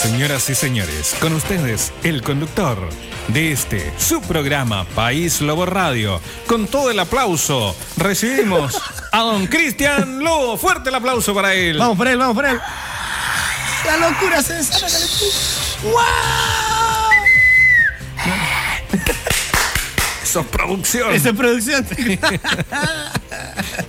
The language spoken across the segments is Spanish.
Señoras y señores, con ustedes el conductor de este su programa País Lobo Radio. Con todo el aplauso recibimos a don Cristian Lobo. Fuerte el aplauso para él. Vamos por él, vamos por él. La locura se desata con el- ¡Wow! Eso es producción. Esa es producción.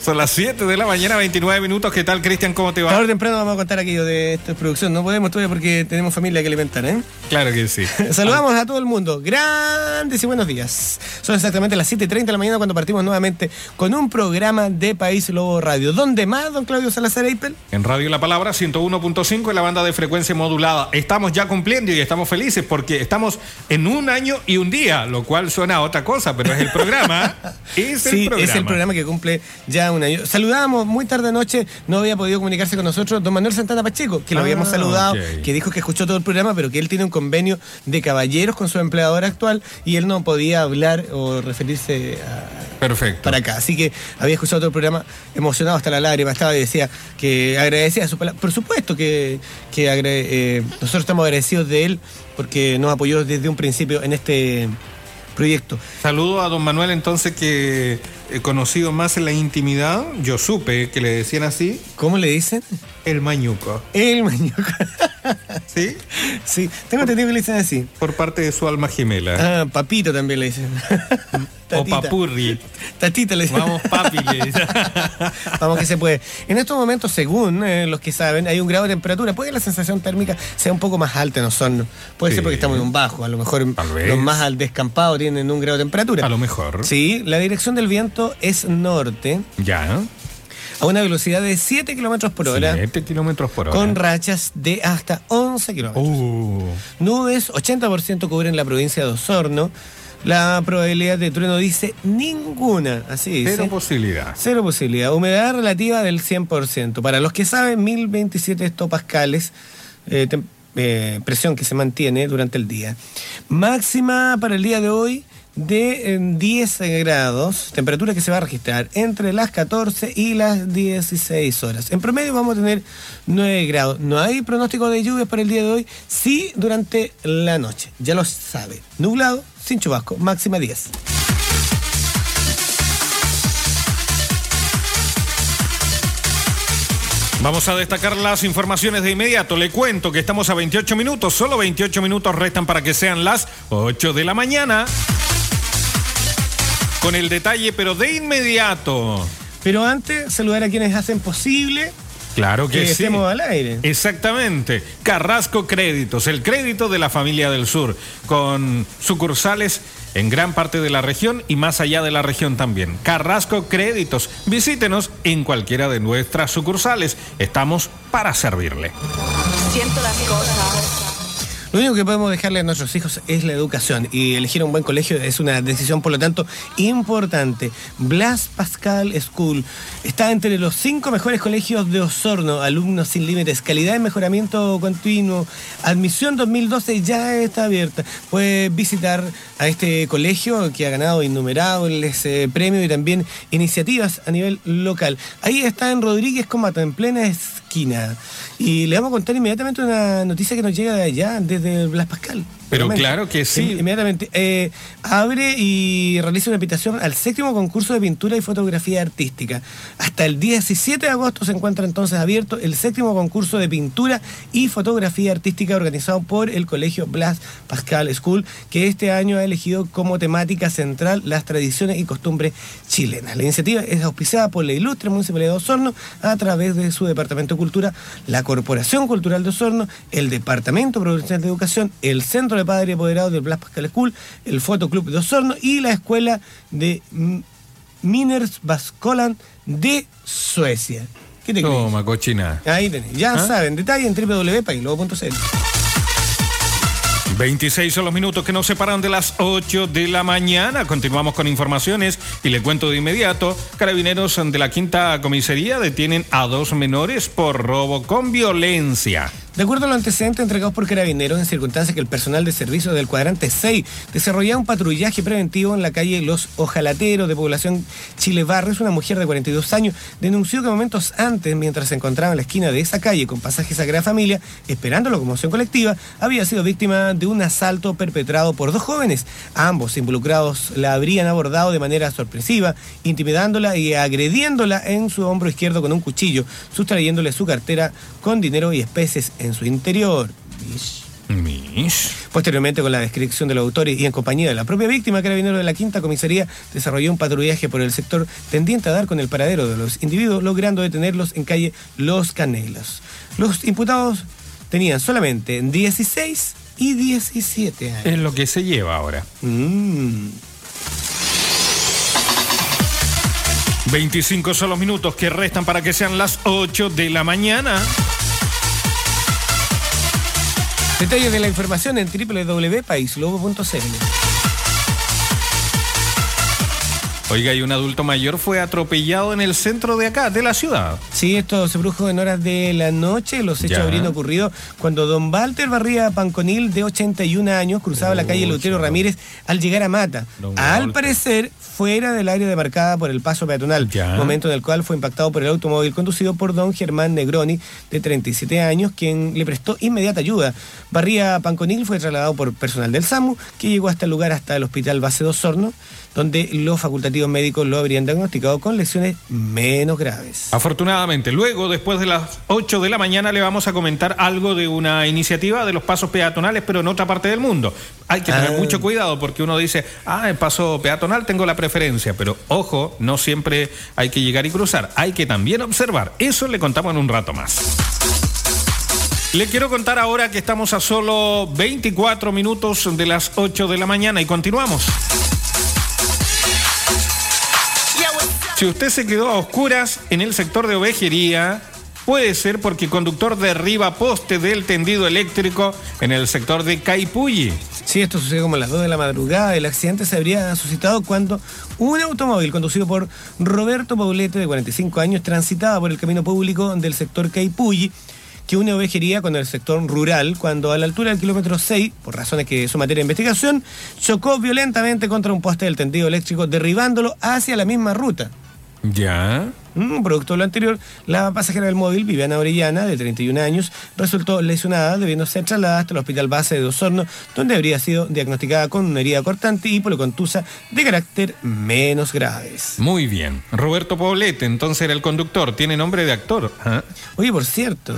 Son las 7 de la mañana, 29 minutos. ¿Qué tal, Cristian? ¿Cómo te va? Ahora temprano vamos a contar aquello de esta producción. No podemos todavía porque tenemos familia que alimentar, ¿eh? Claro que sí. Saludamos a todo el mundo. Grandes y buenos días. Son exactamente las 7.30 de la mañana cuando partimos nuevamente con un programa de País Lobo Radio. ¿Dónde más, don Claudio Salazar Eipel? En Radio La Palabra 101.5 en la banda de frecuencia modulada. Estamos ya cumpliendo y estamos felices porque estamos en un año y un día, lo cual suena a otra cosa, pero es el programa. Es el sí, programa. es el programa que cumple ya un año. Saludamos muy tarde anoche, no había podido comunicarse con nosotros don Manuel Santana Pacheco, que lo Ah, habíamos saludado, ok. que dijo que escuchó todo el programa, pero que él tiene un convenio de caballeros con su empleador actual y él no podía hablar o referirse a, Perfecto. para acá. Así que había escuchado todo el programa emocionado hasta la lágrima, estaba y decía que agradecía su palabra. Por supuesto que, que agrade- eh, nosotros estamos agradecidos de él porque nos apoyó desde un principio en este proyecto. Saludo a don Manuel entonces que conocido más en la intimidad. Yo supe que le decían así, ¿Cómo le dicen? el mañuco. El mañuco. ¿Sí? Sí, tengo entendido que le dicen así. Por parte de su alma gemela. Ah, papito también le dicen. o papurri. Tatita le dicen. Vamos, papi. le dicen. Vamos que se puede. En estos momentos, según eh, los que saben, hay un grado de temperatura. Puede que la sensación térmica sea un poco más alta en Osorno. Puede Sí. ser porque estamos en un bajo. A lo mejor los más al descampado tienen un grado de temperatura. A lo mejor. Sí, la dirección del viento es norte Ya. a una velocidad de 7 kilómetros por hora 7 kilómetros por hora. con rachas de hasta 11 kilómetros. Uh, Nubes, 80% cubren la provincia de Osorno. La probabilidad de trueno dice ninguna, así dice. cero posibilidad. Cero posibilidad. Humedad relativa del 100%. Para los que saben, 1027 hectopascales, eh, eh, presión que se mantiene durante el día. Máxima para el día de hoy de eh, 10 grados, temperatura que se va a registrar entre las 14 y las 16 horas. En promedio vamos a tener 9 grados. No hay pronóstico de lluvias para el día de hoy, sí durante la noche. Ya lo sabe. Nublado, sin chubasco, máxima 10. Vamos a destacar las informaciones de inmediato. Le cuento que estamos a 28 minutos. Solo 28 minutos restan para que sean las 8 de la mañana. Con el detalle, pero de inmediato. Pero antes, saludar a quienes hacen posible Claro que que sí. estemos al aire. Exactamente. Carrasco Créditos, el crédito de la familia del sur, con sucursales en gran parte de la región y más allá de la región también. Carrasco Créditos, visítenos en cualquiera de nuestras sucursales. Estamos para servirle. Siento las cosas. Lo único que podemos dejarle a nuestros hijos es la educación y elegir un buen colegio es una decisión, por lo tanto, importante. Blas Pascal School está entre los cinco mejores colegios de Osorno, alumnos sin límites, calidad y mejoramiento continuo. Admisión 2012 ya está abierta. Puede visitar a este colegio que ha ganado innumerables eh, premios y también iniciativas a nivel local. Ahí está en Rodríguez Comato, en plena esquina. Y le vamos a contar inmediatamente una noticia que nos llega de allá, desde Blas Pascal. Pero claro que sí. Inme- Inmediatamente. Eh, abre y realiza una invitación al séptimo concurso de pintura y fotografía artística. Hasta el 17 de agosto se encuentra entonces abierto el séptimo concurso de pintura y fotografía artística organizado por el Colegio Blas Pascal School, que este año ha elegido como temática central las tradiciones y costumbres chilenas. La iniciativa es auspiciada por la ilustre Municipalidad de Osorno a través de su Departamento de Cultura, la Corporación Cultural de Osorno, el Departamento Provincial de Educación, el Centro de Padre Apoderado del Blas Pascal School, el Fotoclub de Osorno y la Escuela de Miners Bascolan de Suecia. ¿Qué te crees? Toma, cochina. Ahí tenés. Ya ¿Ah? saben, detalle en www.pailobo.cl. 26 son los minutos que nos separan de las 8 de la mañana. Continuamos con informaciones y le cuento de inmediato. Carabineros de la quinta comisaría detienen a dos menores por robo con violencia. De acuerdo a los antecedentes entregados por Carabineros, en circunstancias que el personal de servicio del cuadrante 6 desarrollaba un patrullaje preventivo en la calle Los Ojalateros de población Chile Barrios, una mujer de 42 años denunció que momentos antes, mientras se encontraba en la esquina de esa calle con pasaje Sagrada Familia, esperando locomoción colectiva, había sido víctima de un asalto perpetrado por dos jóvenes. Ambos involucrados la habrían abordado de manera sorpresiva, intimidándola y agrediéndola en su hombro izquierdo con un cuchillo, sustrayéndole su cartera con dinero y especies su interior. Mish. Posteriormente, con la descripción de los autores y en compañía de la propia víctima, Carabinero de la Quinta Comisaría desarrolló un patrullaje por el sector tendiente a dar con el paradero de los individuos, logrando detenerlos en calle Los Canelos. Los imputados tenían solamente 16 y 17 años. Es lo que se lleva ahora. Mm. 25 son los minutos que restan para que sean las 8 de la mañana. Detalles de la información en www.paislobo.cl. Oiga, y un adulto mayor fue atropellado en el centro de acá, de la ciudad. Sí, esto se produjo en horas de la noche. Los hechos Ya. habrían ocurrido cuando don Walter Barría Panconil, de 81 años, cruzaba la calle Lutero. Ramírez al llegar a Mata. Don Al Walter. parecer, fuera del área demarcada por el paso peatonal, Ya. momento en el cual fue impactado por el automóvil conducido por don Germán Negroni, de 37 años, quien le prestó inmediata ayuda. Barría Panconil fue trasladado por personal del SAMU, que llegó hasta el lugar, hasta el hospital Base de Osorno, donde los facultativos médicos lo habrían diagnosticado con lesiones menos graves. Afortunadamente, luego, después de las 8 de la mañana, le vamos a comentar algo de una iniciativa de los pasos peatonales, pero en otra parte del mundo. Hay que tener Ah. mucho cuidado porque uno dice, ah, el paso peatonal tengo la preferencia, pero ojo, no siempre hay que llegar y cruzar, hay que también observar. Eso le contamos en un rato más. Le quiero contar ahora que estamos a solo 24 minutos de las 8 de la mañana y continuamos. Si usted se quedó a oscuras en el sector de ovejería, puede ser porque conductor derriba poste del tendido eléctrico en el sector de Caipulli. Sí, esto sucedió como a las 2 de la madrugada. El accidente se habría suscitado cuando un automóvil conducido por Roberto Paulete, de 45 años, transitaba por el camino público del sector Caipulli, que une ovejería con el sector rural, cuando a la altura del kilómetro 6, por razones que son materia de investigación, chocó violentamente contra un poste del tendido eléctrico, derribándolo hacia la misma ruta. ¿Ya? Mm, producto de lo anterior, la pasajera del móvil, Viviana Orellana, de 31 años, resultó lesionada debiendo ser trasladada hasta el hospital base de Osorno, donde habría sido diagnosticada con una herida cortante y policontusa de carácter menos graves. Muy bien. Roberto Poblete, entonces era el conductor, tiene nombre de actor. ¿ah? Oye, por cierto,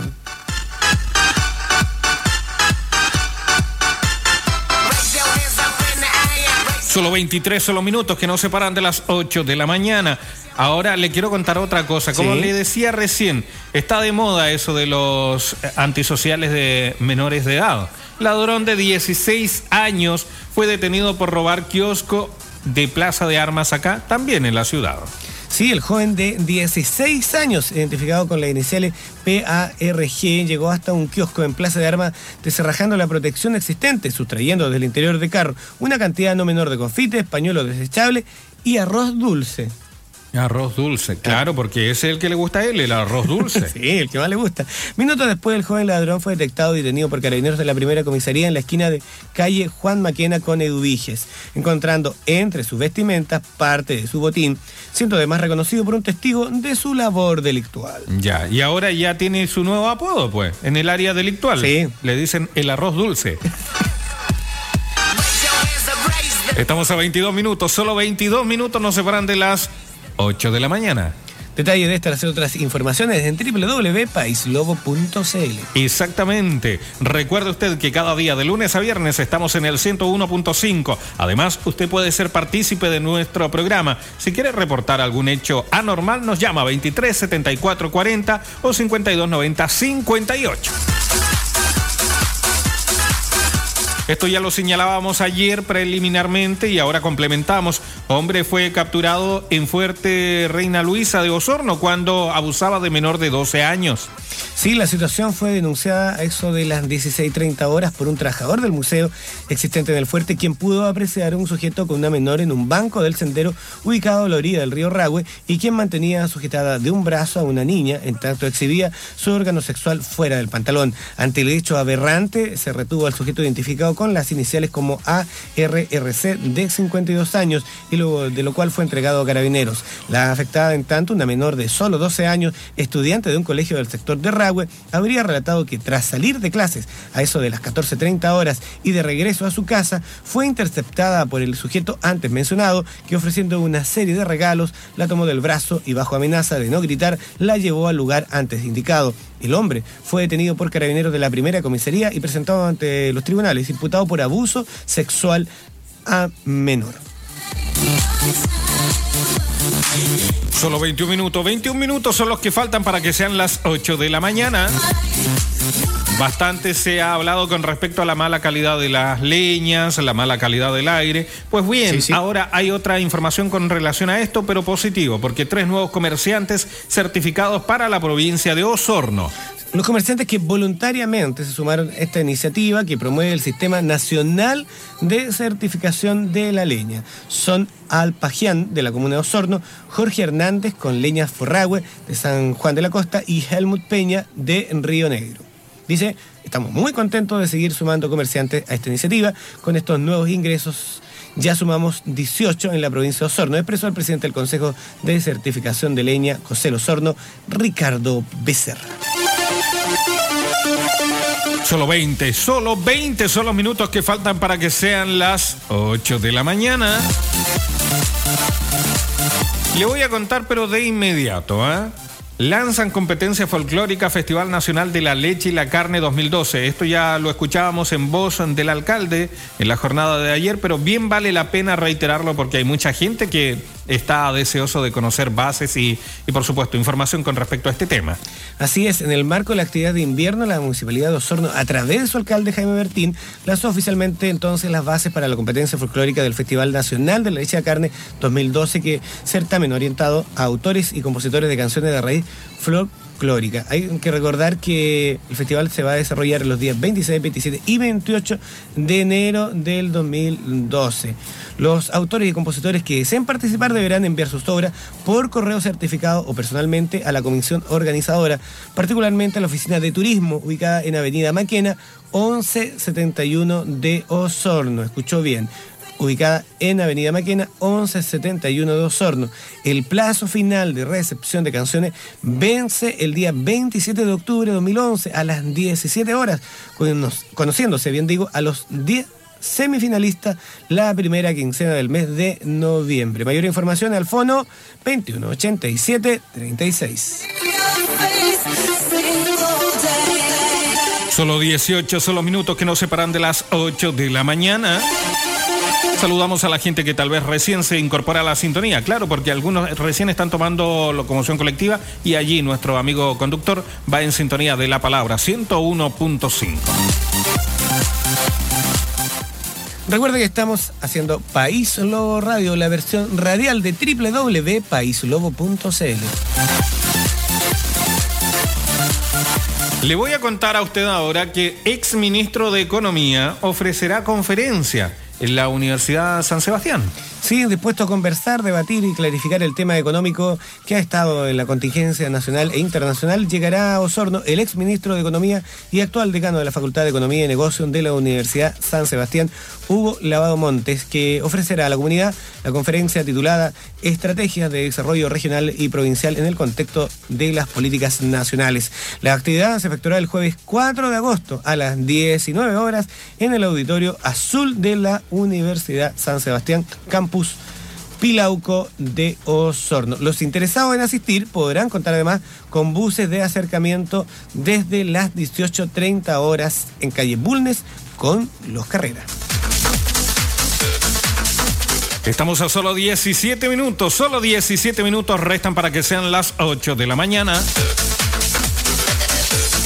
Solo 23 solo minutos que nos separan de las 8 de la mañana. Ahora le quiero contar otra cosa. Como Sí. le decía recién, está de moda eso de los eh, antisociales de menores de edad. Ladrón de 16 años fue detenido por robar kiosco de Plaza de Armas acá, también en la ciudad. sí, el joven de 16 años, identificado con las iniciales PARG, llegó hasta un kiosco en Plaza de Armas, descerrajando la protección existente, sustrayendo desde el interior del carro una cantidad no menor de confites, pañuelos desechables y arroz dulce. Arroz dulce, claro, porque ese es el que le gusta a él, el arroz dulce. Sí, el que más le gusta. Minutos después, el joven ladrón fue detectado y detenido por carabineros de la primera comisaría en la esquina de calle Juan Maquena con Eduviges, encontrando entre sus vestimentas parte de su botín, siendo además reconocido por un testigo de su labor delictual. Ya, y ahora ya tiene su nuevo apodo, pues, en el área delictual. Sí. Le dicen el arroz dulce. Estamos a 22 minutos, solo 22 minutos nos separan de las 8 de la mañana. Detalle de estas y otras informaciones en www.paislobo.cl. Exactamente. Recuerde usted que cada día de lunes a viernes estamos en el 101.5. Además, usted puede ser partícipe de nuestro programa. Si quiere reportar algún hecho anormal, nos llama 23 74 40 o 52 90 58. Esto ya lo señalábamos ayer preliminarmente y ahora complementamos. Hombre fue capturado en Fuerte Reina Luisa de Osorno cuando abusaba de menor de 12 años. Sí, la situación fue denunciada a eso de las 16.30 horas por un trabajador del museo existente en el fuerte, quien pudo apreciar a un sujeto con una menor en un banco del sendero ubicado a la orilla del río Rahue y quien mantenía sujetada de un brazo a una niña en tanto exhibía su órgano sexual fuera del pantalón. Ante el hecho aberrante, se retuvo al sujeto identificado con las iniciales como ARRC de 52 años y luego de lo cual fue entregado a carabineros. La afectada, en tanto, una menor de solo 12 años, estudiante de un colegio del sector de Rahue, habría relatado que tras salir de clases a eso de las 14.30 horas y de regreso a su casa, fue interceptada por el sujeto antes mencionado, que ofreciendo una serie de regalos, la tomó del brazo y bajo amenaza de no gritar, la llevó al lugar antes indicado. El hombre fue detenido por carabineros de la primera comisaría y presentado ante los tribunales, imputado por abuso sexual a menor. Solo 21 minutos. 21 minutos son los que faltan para que sean las 8 de la mañana. Bastante se ha hablado con respecto a la mala calidad de las leñas, la mala calidad del aire. Pues bien, ahora hay otra información con relación a esto, pero positivo, porque tres nuevos comerciantes certificados para la provincia de Osorno. Los comerciantes que voluntariamente se sumaron a esta iniciativa que promueve el Sistema Nacional de Certificación de la Leña son Alpajian de la comuna de Osorno, Jorge Hernández con Leñas Forragüe de San Juan de la Costa y Helmut Peña de Río Negro. Dice, estamos muy contentos de seguir sumando comerciantes a esta iniciativa con estos nuevos ingresos. Ya sumamos 18 en la provincia de Osorno, expresó el presidente del Consejo de Certificación de Leña, José Osorno, Ricardo Becerra. Solo 20, solo 20 son los minutos que faltan para que sean las 8 de la mañana. Le voy a contar, pero de inmediato, ¿eh? Lanzan competencia folclórica Festival Nacional de la Leche y la Carne 2012. Esto ya lo escuchábamos en voz del alcalde en la jornada de ayer, pero bien vale la pena reiterarlo porque hay mucha gente que está deseoso de conocer bases y, y, por supuesto información con respecto a este tema. Así es, en el marco de la actividad de invierno, la Municipalidad de Osorno, a través de su alcalde Jaime Bertín, lanzó oficialmente entonces las bases para la competencia folclórica del Festival Nacional de la Leche de Carne 2012, que certamen orientado a autores y compositores de canciones de raíz Hay que recordar que el festival se va a desarrollar los días 26, 27 y 28 de enero del 2012. Los autores y compositores que deseen participar deberán enviar sus obras por correo certificado o personalmente a la comisión organizadora, particularmente a la oficina de turismo ubicada en Avenida Maquena 1171 de Osorno. Escuchó bien ubicada en Avenida Maquena 1171 de Osorno. El plazo final de recepción de canciones vence el día 27 de octubre de 2011 a las 17 horas, conociéndose, bien digo, a los 10 semifinalistas la primera quincena del mes de noviembre. Mayor información al fono 2187 36. Solo 18, solo minutos que nos separan de las 8 de la mañana. Saludamos a la gente que tal vez recién se incorpora a la sintonía, claro, porque algunos recién están tomando locomoción colectiva y allí nuestro amigo conductor va en sintonía de la palabra 101.5. Recuerda que estamos haciendo País Lobo Radio, la versión radial de www.paislobo.cl. Le voy a contar a usted ahora que ex ministro de Economía ofrecerá conferencia en la Universidad San Sebastián. Sí, dispuesto a conversar, debatir y clarificar el tema económico que ha estado en la contingencia nacional e internacional, llegará a Osorno el ex ministro de Economía y actual decano de la Facultad de Economía y Negocios de la Universidad San Sebastián, Hugo Lavado Montes, que ofrecerá a la comunidad la conferencia titulada Estrategias de Desarrollo Regional y Provincial en el contexto de las políticas nacionales. La actividad se efectuará el jueves 4 de agosto a las 19 horas en el Auditorio Azul de la Universidad San Sebastián, Pilauco de Osorno. Los interesados en asistir podrán contar además con buses de acercamiento desde las 18.30 horas en calle Bulnes con los Carreras. Estamos a solo 17 minutos, solo 17 minutos restan para que sean las 8 de la mañana.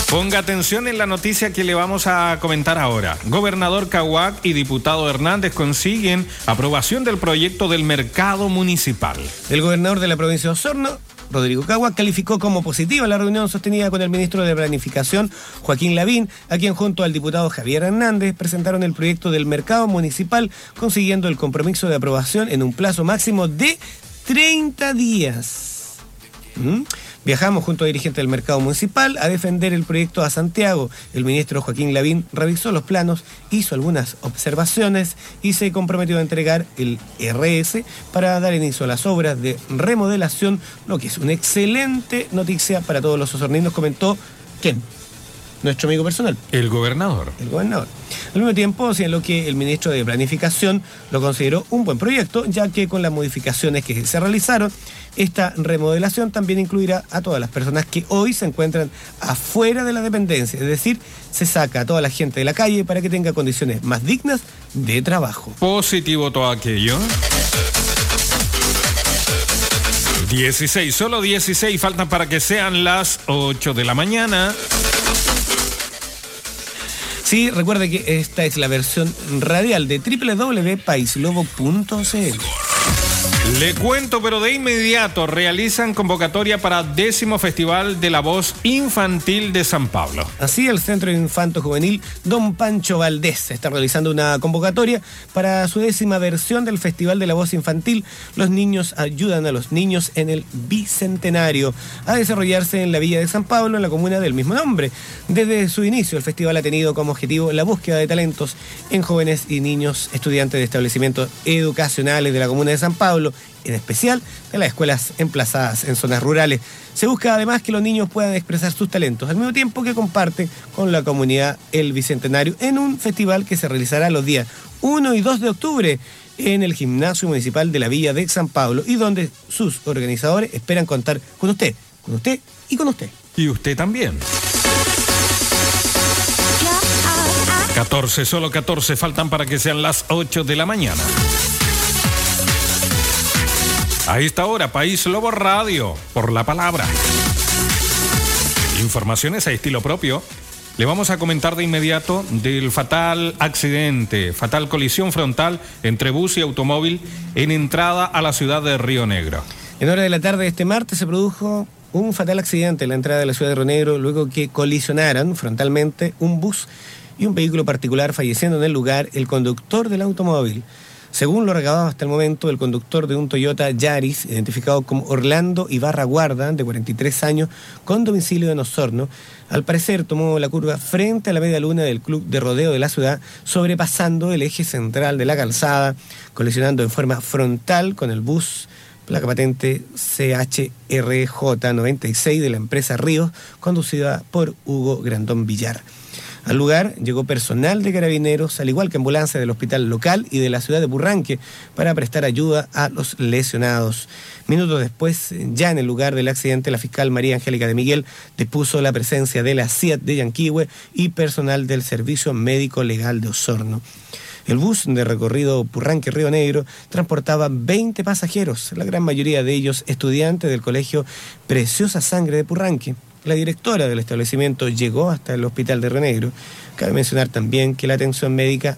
Ponga atención en la noticia que le vamos a comentar ahora. Gobernador Cahuac y diputado Hernández consiguen aprobación del proyecto del mercado municipal. El gobernador de la provincia de Osorno Rodrigo Cagua, calificó como positiva la reunión sostenida con el ministro de Planificación, Joaquín Lavín, a quien junto al diputado Javier Hernández presentaron el proyecto del mercado municipal, consiguiendo el compromiso de aprobación en un plazo máximo de 30 días. ¿Mm? Viajamos junto a dirigentes del mercado municipal a defender el proyecto a Santiago. El ministro Joaquín Lavín revisó los planos, hizo algunas observaciones y se comprometió a entregar el RS para dar inicio a las obras de remodelación, lo que es una excelente noticia para todos los osorninos, comentó quién nuestro amigo personal. El gobernador. El gobernador. Al mismo tiempo, lo que el ministro de Planificación lo consideró un buen proyecto, ya que con las modificaciones que se realizaron, esta remodelación también incluirá a todas las personas que hoy se encuentran afuera de la dependencia, es decir, se saca a toda la gente de la calle para que tenga condiciones más dignas de trabajo. Positivo todo aquello. 16, solo 16 faltan para que sean las 8 de la mañana. Sí, recuerde que esta es la versión radial de www.paislobo.cl. Le cuento, pero de inmediato realizan convocatoria para décimo Festival de la Voz Infantil de San Pablo. Así, el Centro Infanto Juvenil Don Pancho Valdés está realizando una convocatoria para su décima versión del Festival de la Voz Infantil. Los niños ayudan a los niños en el Bicentenario a desarrollarse en la Villa de San Pablo, en la comuna del mismo nombre. Desde su inicio, el festival ha tenido como objetivo la búsqueda de talentos en jóvenes y niños estudiantes de establecimientos educacionales de la comuna de San Pablo en especial de las escuelas emplazadas en zonas rurales. Se busca además que los niños puedan expresar sus talentos, al mismo tiempo que comparten con la comunidad el Bicentenario en un festival que se realizará los días 1 y 2 de octubre en el Gimnasio Municipal de la Villa de San Pablo y donde sus organizadores esperan contar con usted, con usted y con usted. Y usted también. 14, solo 14 faltan para que sean las 8 de la mañana. A esta hora, País Lobo Radio, por la palabra. Informaciones a estilo propio. Le vamos a comentar de inmediato del fatal accidente, fatal colisión frontal entre bus y automóvil en entrada a la ciudad de Río Negro. En hora de la tarde de este martes se produjo un fatal accidente en la entrada de la ciudad de Río Negro luego que colisionaran frontalmente un bus y un vehículo particular, falleciendo en el lugar el conductor del automóvil. Según lo recabado hasta el momento, el conductor de un Toyota Yaris, identificado como Orlando Ibarra Guarda, de 43 años, con domicilio en Osorno, al parecer tomó la curva frente a la media luna del club de rodeo de la ciudad, sobrepasando el eje central de la calzada, colisionando en forma frontal con el bus placa patente CHRJ96 de la empresa Ríos, conducida por Hugo Grandón Villar. Al lugar llegó personal de carabineros, al igual que ambulancia del hospital local y de la ciudad de Burranque, para prestar ayuda a los lesionados. Minutos después, ya en el lugar del accidente, la fiscal María Angélica de Miguel dispuso la presencia de la CIAT de Yanquihue y personal del Servicio Médico Legal de Osorno. El bus de recorrido Purranque-Río Negro transportaba 20 pasajeros, la gran mayoría de ellos estudiantes del colegio Preciosa Sangre de Purranque. La directora del establecimiento llegó hasta el hospital de Renegro. Cabe mencionar también que la atención médica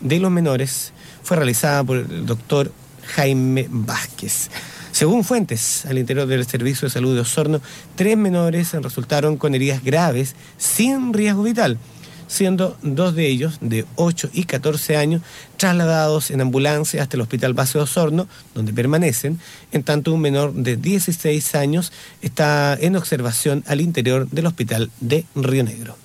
de los menores fue realizada por el doctor Jaime Vázquez. Según fuentes al interior del Servicio de Salud de Osorno, tres menores resultaron con heridas graves sin riesgo vital siendo dos de ellos, de 8 y 14 años, trasladados en ambulancia hasta el Hospital Base de Osorno, donde permanecen, en tanto un menor de 16 años está en observación al interior del Hospital de Río Negro.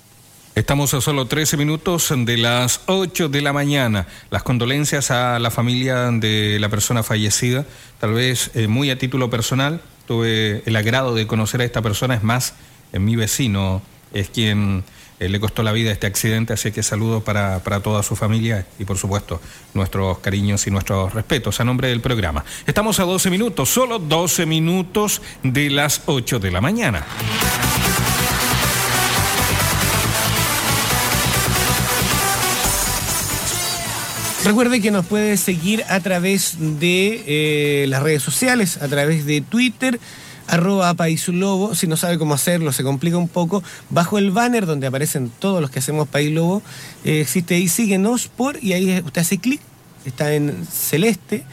Estamos a solo 13 minutos de las 8 de la mañana. Las condolencias a la familia de la persona fallecida, tal vez eh, muy a título personal. Tuve el agrado de conocer a esta persona, es más, mi vecino es quien eh, le costó la vida este accidente, así que saludo para, para, toda su familia y por supuesto nuestros cariños y nuestros respetos a nombre del programa. Estamos a 12 minutos, solo 12 minutos de las 8 de la mañana. Recuerde que nos puede seguir a través de eh, las redes sociales, a través de Twitter arroba País Lobo. Si no sabe cómo hacerlo, se complica un poco. Bajo el banner donde aparecen todos los que hacemos País Lobo, eh, existe ahí síguenos por, y ahí usted hace clic, está en celeste.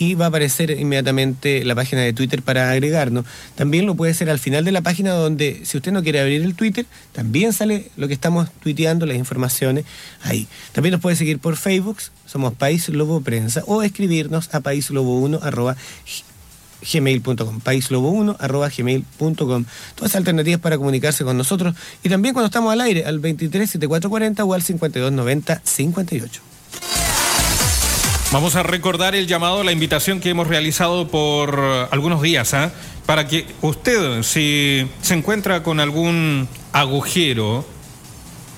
y va a aparecer inmediatamente la página de Twitter para agregarnos. También lo puede hacer al final de la página donde si usted no quiere abrir el Twitter, también sale lo que estamos tuiteando, las informaciones ahí. También nos puede seguir por Facebook, somos País Lobo Prensa, o escribirnos a paislobo1 arroba gmail.com, paislobo1 arroba gmail.com. Todas alternativas para comunicarse con nosotros y también cuando estamos al aire al 23 7440 o al 5290 58. Vamos a recordar el llamado, la invitación que hemos realizado por algunos días, ¿ah? para que usted, si se encuentra con algún agujero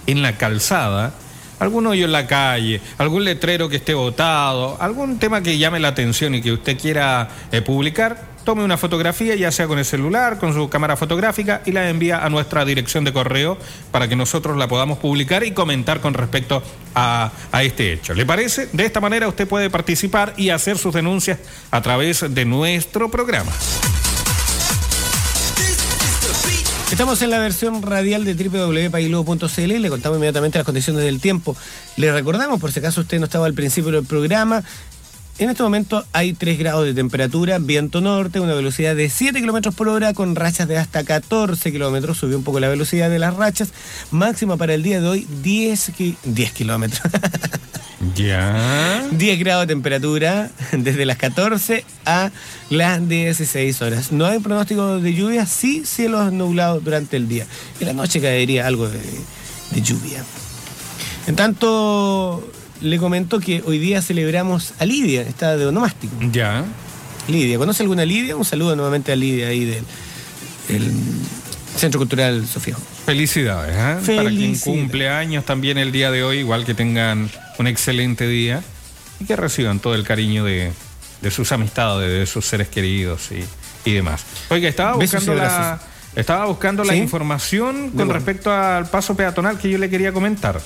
en la calzada, algún hoyo en la calle, algún letrero que esté botado, algún tema que llame la atención y que usted quiera eh, publicar, tome una fotografía, ya sea con el celular, con su cámara fotográfica, y la envía a nuestra dirección de correo para que nosotros la podamos publicar y comentar con respecto a, a, este hecho. ¿Le parece? De esta manera usted puede participar y hacer sus denuncias a través de nuestro programa. Estamos en la versión radial de www.pailudo.cl y le contamos inmediatamente las condiciones del tiempo. Le recordamos, por si acaso usted no estaba al principio del programa, en este momento hay 3 grados de temperatura, viento norte, una velocidad de 7 kilómetros por hora con rachas de hasta 14 kilómetros. Subió un poco la velocidad de las rachas. Máxima para el día de hoy 10, 10 kilómetros. Ya. 10 grados de temperatura desde las 14 a las 16 horas. No hay pronóstico de lluvia, sí cielos nublados durante el día. En la noche caería algo de, de lluvia. En tanto, le comento que hoy día celebramos a Lidia, está de onomástico. Ya. Lidia, ¿conoce alguna Lidia? Un saludo nuevamente a Lidia ahí del el Centro Cultural Sofía. Felicidades, ¿eh? Para quien cumple años también el día de hoy, igual que tengan un excelente día y que reciban todo el cariño de, de sus amistades, de sus seres queridos y, y demás. Oiga, estaba buscando la, estaba buscando ¿Sí? la información con respecto al paso peatonal que yo le quería comentar.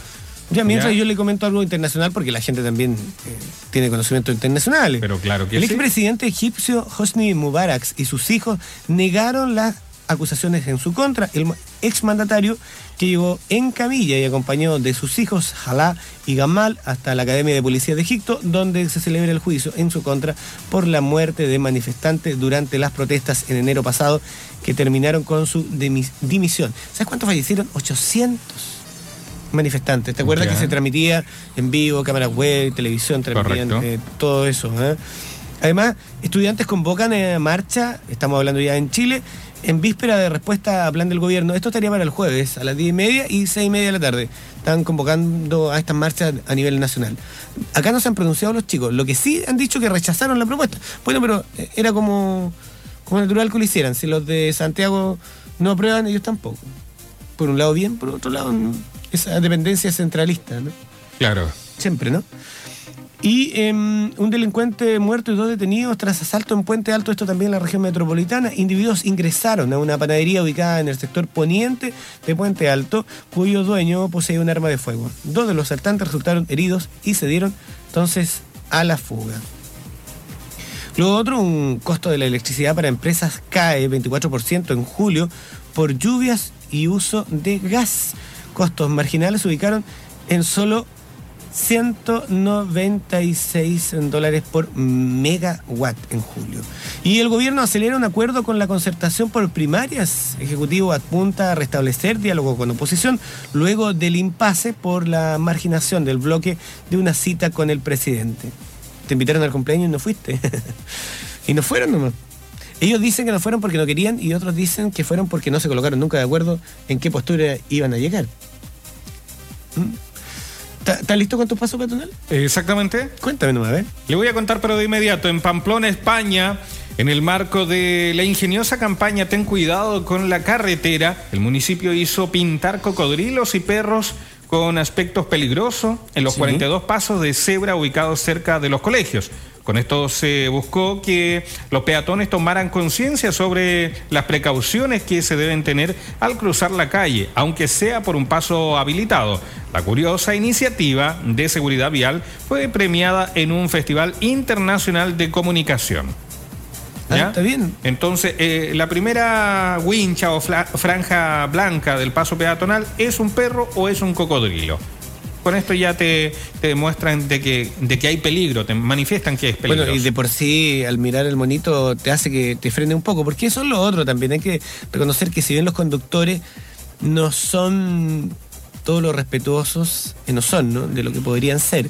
Ya, mientras ¿Ya? yo le comento algo internacional, porque la gente también eh, tiene conocimientos internacionales. Pero claro que El sí. expresidente egipcio Hosni Mubarak y sus hijos negaron las acusaciones en su contra. El exmandatario que llegó en camilla y acompañó de sus hijos Jalá y Gamal hasta la Academia de Policía de Egipto, donde se celebra el juicio en su contra por la muerte de manifestantes durante las protestas en enero pasado que terminaron con su dimisión. ¿Sabes cuántos fallecieron? 800 manifestantes. ¿Te acuerdas que se transmitía en vivo, cámaras web, televisión, transmitían eh, todo eso? ¿eh? Además, estudiantes convocan eh, marcha, estamos hablando ya en Chile, en víspera de respuesta a plan del gobierno. Esto estaría para el jueves, a las 10 y media y 6 y media de la tarde. Están convocando a estas marchas a nivel nacional. Acá no se han pronunciado los chicos. Lo que sí han dicho que rechazaron la propuesta. Bueno, pero era como, como natural que lo hicieran. Si los de Santiago no aprueban, ellos tampoco. Por un lado bien, por otro lado no esa dependencia centralista, ¿no? Claro. Siempre, ¿no? Y eh, un delincuente muerto y dos detenidos tras asalto en Puente Alto, esto también en la región metropolitana. Individuos ingresaron a una panadería ubicada en el sector poniente de Puente Alto, cuyo dueño poseía un arma de fuego. Dos de los asaltantes resultaron heridos y se dieron entonces a la fuga. Lo otro, un costo de la electricidad para empresas cae 24% en julio por lluvias y uso de gas costos marginales se ubicaron en solo 196 dólares por megawatt en julio. Y el gobierno acelera un acuerdo con la concertación por primarias. Ejecutivo apunta a restablecer diálogo con oposición luego del impasse por la marginación del bloque de una cita con el presidente. Te invitaron al cumpleaños y no fuiste. y no fueron nomás. Ellos dicen que no fueron porque no querían y otros dicen que fueron porque no se colocaron nunca de acuerdo en qué postura iban a llegar. ¿Estás listo con tu paso peatonal? Exactamente. Cuéntame nomás, ver. Le voy a contar, pero de inmediato. En Pamplona, España, en el marco de la ingeniosa campaña Ten cuidado con la carretera, el municipio hizo pintar cocodrilos y perros con aspectos peligrosos en los sí. 42 pasos de cebra ubicados cerca de los colegios. Con esto se buscó que los peatones tomaran conciencia sobre las precauciones que se deben tener al cruzar la calle, aunque sea por un paso habilitado. La curiosa iniciativa de seguridad vial fue premiada en un festival internacional de comunicación. ¿Ya? Ah, está bien. Entonces, eh, la primera wincha o franja blanca del paso peatonal es un perro o es un cocodrilo. Con esto ya te, te demuestran de que, de que hay peligro, te manifiestan que es peligroso. Bueno, y de por sí, al mirar el monito, te hace que te frene un poco, porque eso es lo otro también. Hay que reconocer que si bien los conductores no son todos los respetuosos, que no son, ¿no? De lo que podrían ser.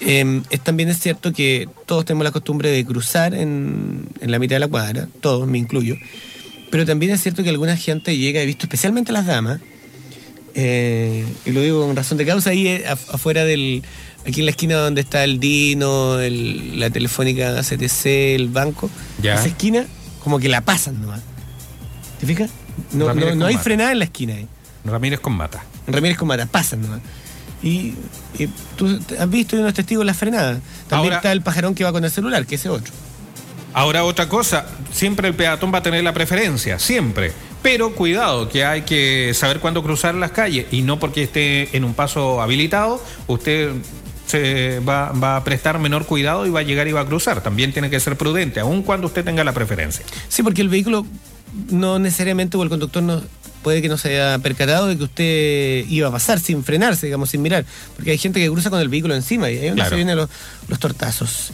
eh, es también es cierto que todos tenemos la costumbre de cruzar en, en la mitad de la cuadra, todos, me incluyo. Pero también es cierto que alguna gente llega, he visto especialmente las damas, eh, y lo digo con razón de causa, ahí eh, af- afuera del. Aquí en la esquina donde está el Dino, el- la Telefónica CTC, el banco, Ya. esa esquina, como que la pasan nomás. ¿Te fijas? No, no, hay Mata. frenada en la esquina ahí. Ramírez con mata. Ramírez con Mata, pasan nomás. Y, y tú has visto y unos testigos las frenadas. También Ahora- está el pajarón que va con el celular, que ese es otro. Ahora otra cosa, siempre el peatón va a tener la preferencia, siempre. Pero cuidado, que hay que saber cuándo cruzar las calles y no porque esté en un paso habilitado, usted se va, va a prestar menor cuidado y va a llegar y va a cruzar. También tiene que ser prudente, aun cuando usted tenga la preferencia. Sí, porque el vehículo no necesariamente o el conductor no puede que no se haya percatado de que usted iba a pasar sin frenarse, digamos, sin mirar. Porque hay gente que cruza con el vehículo encima y ahí es donde Claro. se vienen los, los tortazos.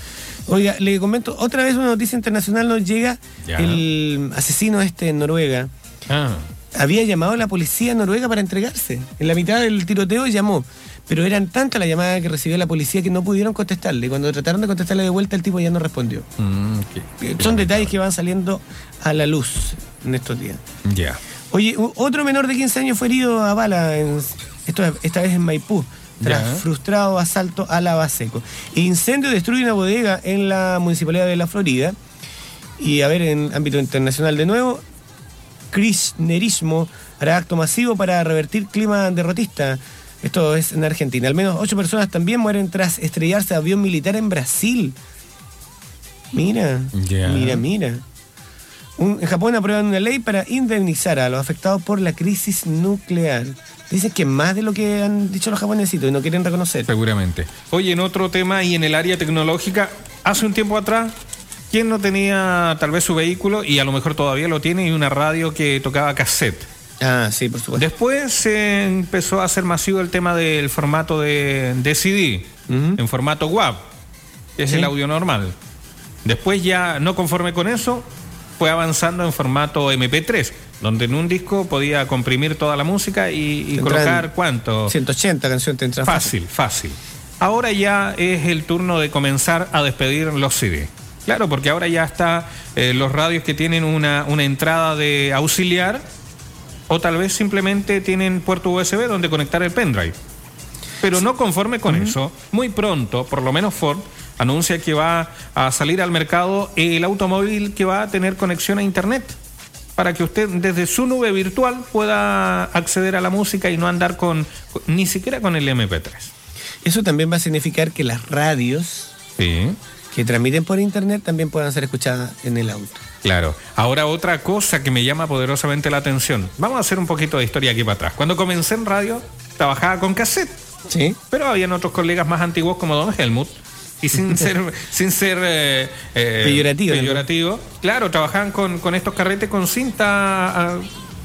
Oiga, le comento, otra vez una noticia internacional nos llega, Ya. el asesino este en Noruega Ah, había llamado a la policía noruega para entregarse. En la mitad del tiroteo llamó. Pero eran tantas las llamadas que recibió la policía que no pudieron contestarle. Cuando trataron de contestarle de vuelta, el tipo ya no respondió. mm, Eh, Son detalles que van saliendo a la luz en estos días. Ya. Oye, otro menor de 15 años fue herido a bala, en- esto, es- esta vez en Maipú, tras frustrado asalto a Lava Seco. Incendio destruye una bodega en la municipalidad de La Florida. Y a ver, en ámbito internacional de nuevo, Kirchnerismo hará acto masivo para revertir clima derrotista. Esto es en Argentina. Al menos ocho personas también mueren tras estrellarse avión militar en Brasil. Mira, mira, mira. Un- en Japón aprueban una ley para indemnizar a los afectados por la crisis nuclear. Dicen que más de lo que han dicho los japonesitos y no quieren reconocer. Seguramente. Oye, en otro tema y en el área tecnológica, hace un tiempo atrás, ¿quién no tenía tal vez su vehículo y a lo mejor todavía lo tiene y una radio que tocaba cassette? Ah, sí, por supuesto. Después se empezó a hacer masivo el tema del formato de, de CD, en formato WAV, que es Sí. el audio normal. Después ya, no conforme con eso, fue avanzando en formato MP3, donde en un disco podía comprimir toda la música y, y colocar cuánto. 180 canciones te Fácil, fácil. Ahora ya es el turno de comenzar a despedir los CD. Claro, porque ahora ya está eh, los radios que tienen una, una entrada de auxiliar o tal vez simplemente tienen puerto USB donde conectar el pendrive. Pero no conforme con eso, muy pronto, por lo menos Ford, anuncia que va a salir al mercado el automóvil que va a tener conexión a Internet para que usted desde su nube virtual pueda acceder a la música y no andar con, con- ni siquiera con el MP3. Eso también va a significar que las radios Sí. Que transmiten por internet también puedan ser escuchadas en el auto. Claro. Ahora otra cosa que me llama poderosamente la atención. Vamos a hacer un poquito de historia aquí para atrás. Cuando comencé en radio, trabajaba con cassette. ¿Sí? Pero habían otros colegas más antiguos como Don Helmut. Y sin ser, sin ser eh, eh, Peyorativo, ¿no? peyorativo, claro, trabajaban con, con estos carretes con cinta, ah,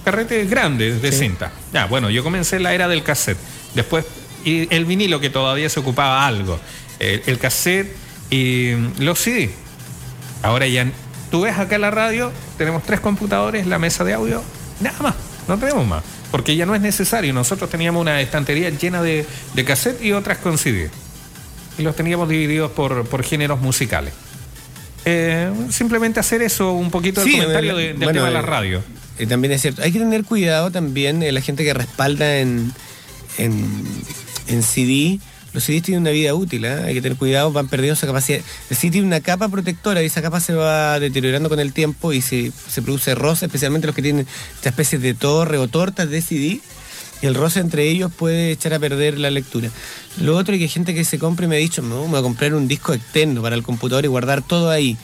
carretes grandes de Sí. cinta. Ya, bueno, yo comencé en la era del cassette. Después, y el vinilo que todavía se ocupaba algo. El, el cassette y los CD. Ahora ya, tú ves acá la radio, tenemos tres computadores, la mesa de audio, nada más, no tenemos más, porque ya no es necesario. Nosotros teníamos una estantería llena de, de cassette y otras con CD. Y los teníamos divididos por, por géneros musicales. Eh, simplemente hacer eso, un poquito Sí, comentario el- de- del bueno, tema de la eh, radio. Eh, también es cierto. Hay que tener cuidado también eh, la gente que respalda en, en, en CD. Los CDs tienen una vida útil, ¿eh? hay que tener cuidado, van perdiendo esa capacidad. El CD tiene una capa protectora y esa capa se va deteriorando con el tiempo y se, se produce roce, especialmente los que tienen esta especie de torre o tortas de CD. Y el roce entre ellos puede echar a perder la lectura. Lo otro es que hay gente que se compra y me ha dicho, no, me voy a comprar un disco externo para el computador y guardar todo ahí.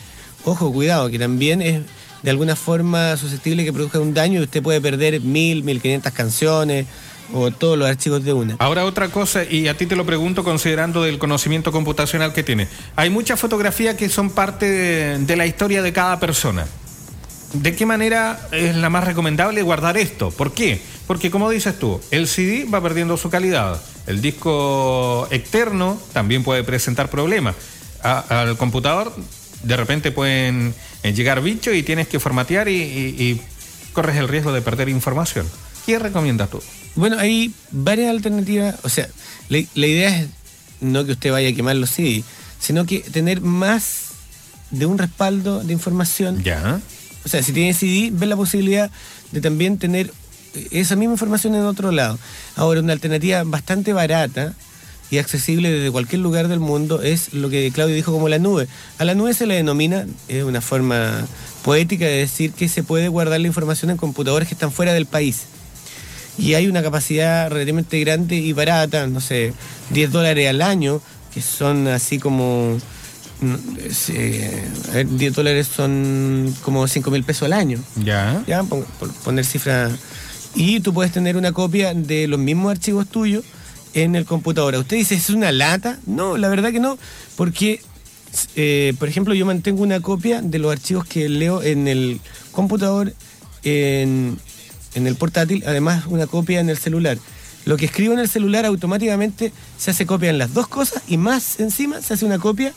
Ojo, cuidado, que también es de alguna forma susceptible que produzca un daño y usted puede perder mil, mil quinientas canciones o todos los archivos de una. Ahora otra cosa, y a ti te lo pregunto considerando del conocimiento computacional que tiene. Hay muchas fotografías que son parte de, la historia de cada persona. ¿De qué manera es la más recomendable guardar esto? ¿Por qué? Porque como dices tú, el CD va perdiendo su calidad. El disco externo también puede presentar problemas. Al computador de repente pueden eh, llegar bichos y tienes que formatear y- y corres el riesgo de perder información. ¿Qué recomiendas tú? Bueno, hay varias alternativas. O sea, la, la idea es no que usted vaya a quemar los CD, sino que tener más de un respaldo de información. Ya. O sea, si tiene CD, ver la posibilidad de también tener esa misma información en otro lado. Ahora, una alternativa bastante barata y accesible desde cualquier lugar del mundo es lo que Claudio dijo como la nube. A la nube se le denomina, es una forma poética de decir que se puede guardar la información en computadores que están fuera del país. Y hay una capacidad relativamente grande y barata, no sé, 10 dólares al año, que son así como... eh, a ver, 10 dólares son como 5 mil pesos al año. Ya. Ya, por poner cifra. Y tú puedes tener una copia de los mismos archivos tuyos en el computador. Usted dice, ¿es una lata? No, la verdad que no, porque, eh, por ejemplo, yo mantengo una copia de los archivos que leo en el computador, en, en el portátil, además una copia en el celular. Lo que escribo en el celular automáticamente se hace copia en las dos cosas y más encima se hace una copia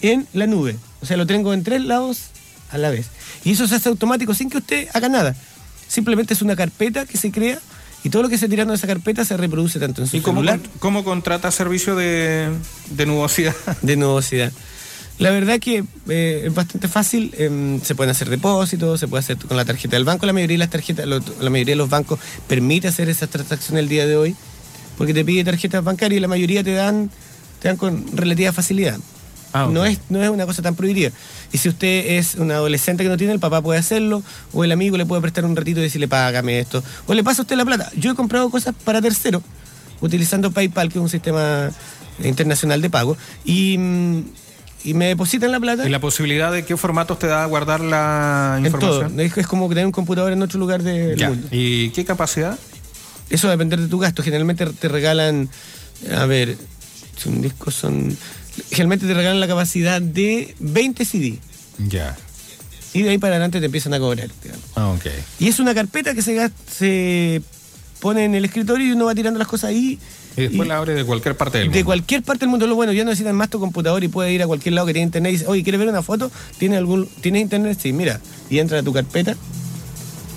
en la nube. O sea, lo tengo en tres lados a la vez. Y eso se hace automático sin que usted haga nada. Simplemente es una carpeta que se crea y todo lo que se tirando de esa carpeta se reproduce tanto en su ¿Y cómo, celular con- cómo contrata servicio de, de nubosidad? de nubosidad. La verdad que eh, es bastante fácil, em, se pueden hacer depósitos, se puede hacer con la tarjeta del banco, la mayoría de las tarjetas, lo- la mayoría de los bancos permite hacer esas transacciones el día de hoy, porque te pide tarjetas bancarias y la mayoría te dan, te dan con relativa facilidad. Ah, no, es, no es una cosa tan prohibida. Y si usted es un adolescente que no tiene, el papá puede hacerlo, o el amigo le puede prestar un ratito y decirle, págame esto, o le pasa a usted la plata. Yo he comprado cosas para terceros, utilizando PayPal, que es un sistema internacional de pago, y, mm, y me depositan la plata ¿Y la posibilidad de qué formatos te da guardar la en todo. información? Es, es como tener un computador en otro lugar del mundo. ¿Y qué capacidad? Eso va a depender de tu gasto. Generalmente te regalan, a ver, si un disco son... Generalmente te regalan la capacidad de 20 CD. Ya. Y de ahí para adelante te empiezan a cobrar. digamos. Ah, ok. Y es una carpeta que se, se pone en el escritorio y uno va tirando las cosas ahí. Y después y- la abre de cualquier parte del de mundo. cualquier parte del mundo. Lo bueno, ya no necesitan más tu computador y puedes ir a cualquier lado que tiene internet y dice, oye, ¿quieres ver una foto? ¿Tienes algún, ¿tienes internet? Sí, mira. Y entra a tu carpeta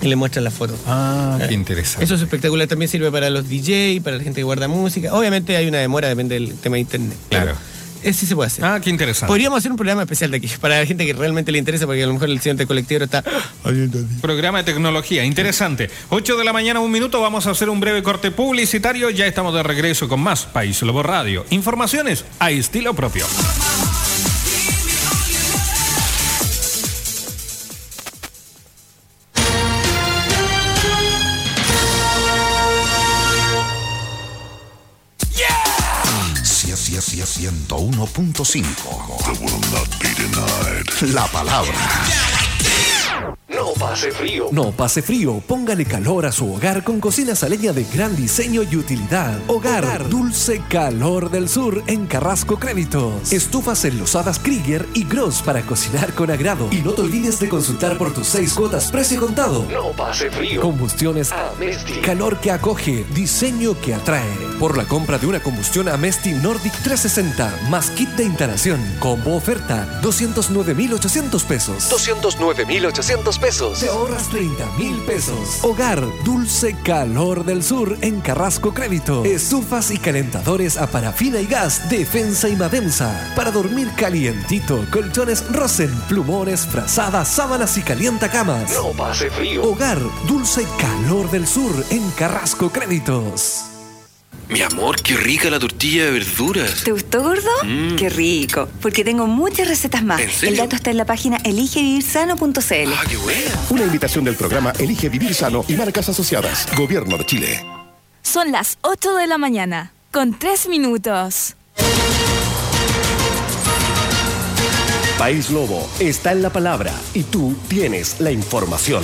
y le muestras la foto. Ah, qué Eh, interesante. Eso es espectacular, también sirve para los DJ, para la gente que guarda música. Obviamente hay una demora, depende del tema de internet. pero Es- sí se puede hacer. Ah, qué interesante. Podríamos hacer un programa especial de aquí, para la gente que realmente le interesa, porque a lo mejor el siguiente colectivo está... Programa de tecnología, interesante. 8 de la mañana, un minuto, vamos a hacer un breve corte publicitario. Ya estamos de regreso con más País Lobo Radio. Informaciones a estilo propio. 101.5. La palabra. No pase frío. No pase frío. Póngale calor a su hogar con cocinas a leña de gran diseño y utilidad. Hogar, dulce calor del sur en Carrasco Créditos. Estufas enlosadas Krieger y Gross para cocinar con agrado. Y no te olvides de consultar por tus seis cuotas precio contado. No pase frío. Combustiones Amesti. Calor que acoge, diseño que atrae. Por la compra de una combustión Amesti Nordic 360 más kit de instalación. Combo oferta 209.800 pesos. 209.800 pesos. Te ahorras 30.000 pesos. Hogar, dulce calor del sur en Carrasco Crédito. Estufas y calentadores a parafina y gas, defensa y madensa. Para dormir calientito, colchones Rosen, plumones, frazadas, sábanas y calienta camas. No pase frío. Hogar, dulce calor del sur en Carrasco Créditos. Mi amor, qué rica la tortilla de verduras. ¿Te gustó, gordo? Qué rico, porque tengo muchas recetas más. ¿En serio? El dato está en la página eligevivirsano.cl. Ah, qué buena. Una invitación del programa Elige Vivir Sano y marcas asociadas. Gobierno de Chile. Son las 8 de la mañana, con 3 minutos. País Lobo está en la palabra y tú tienes la información.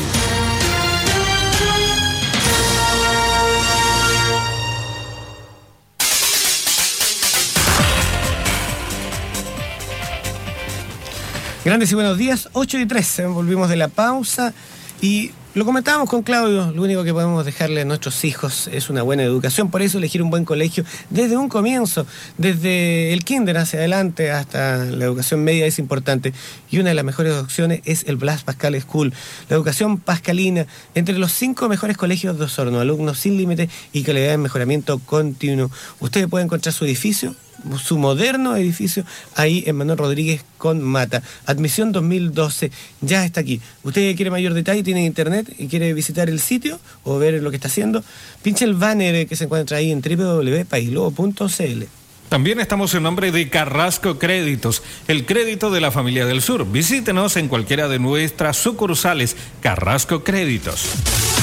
Grandes y buenos días, 8 y 3. Volvimos de la pausa y Lo comentábamos con Claudio, lo único que podemos dejarle a nuestros hijos es una buena educación, por eso elegir un buen colegio desde un comienzo, desde el kinder hacia adelante hasta la educación media es importante y una de las mejores opciones es el Blas Pascal School, la educación pascalina entre los cinco mejores colegios de Osorno, alumnos sin límite y calidad de mejoramiento continuo. Usted puede encontrar su edificio su moderno edificio ahí en Manuel Rodríguez con Mata. Admisión 2012 ya está aquí. Usted quiere mayor detalle, tiene internet y quiere visitar el sitio o ver lo que está haciendo, pinche el banner que se encuentra ahí en www.paislobo.cl. También estamos en nombre de Carrasco Créditos, el crédito de la familia del sur. Visítenos en cualquiera de nuestras sucursales Carrasco Créditos.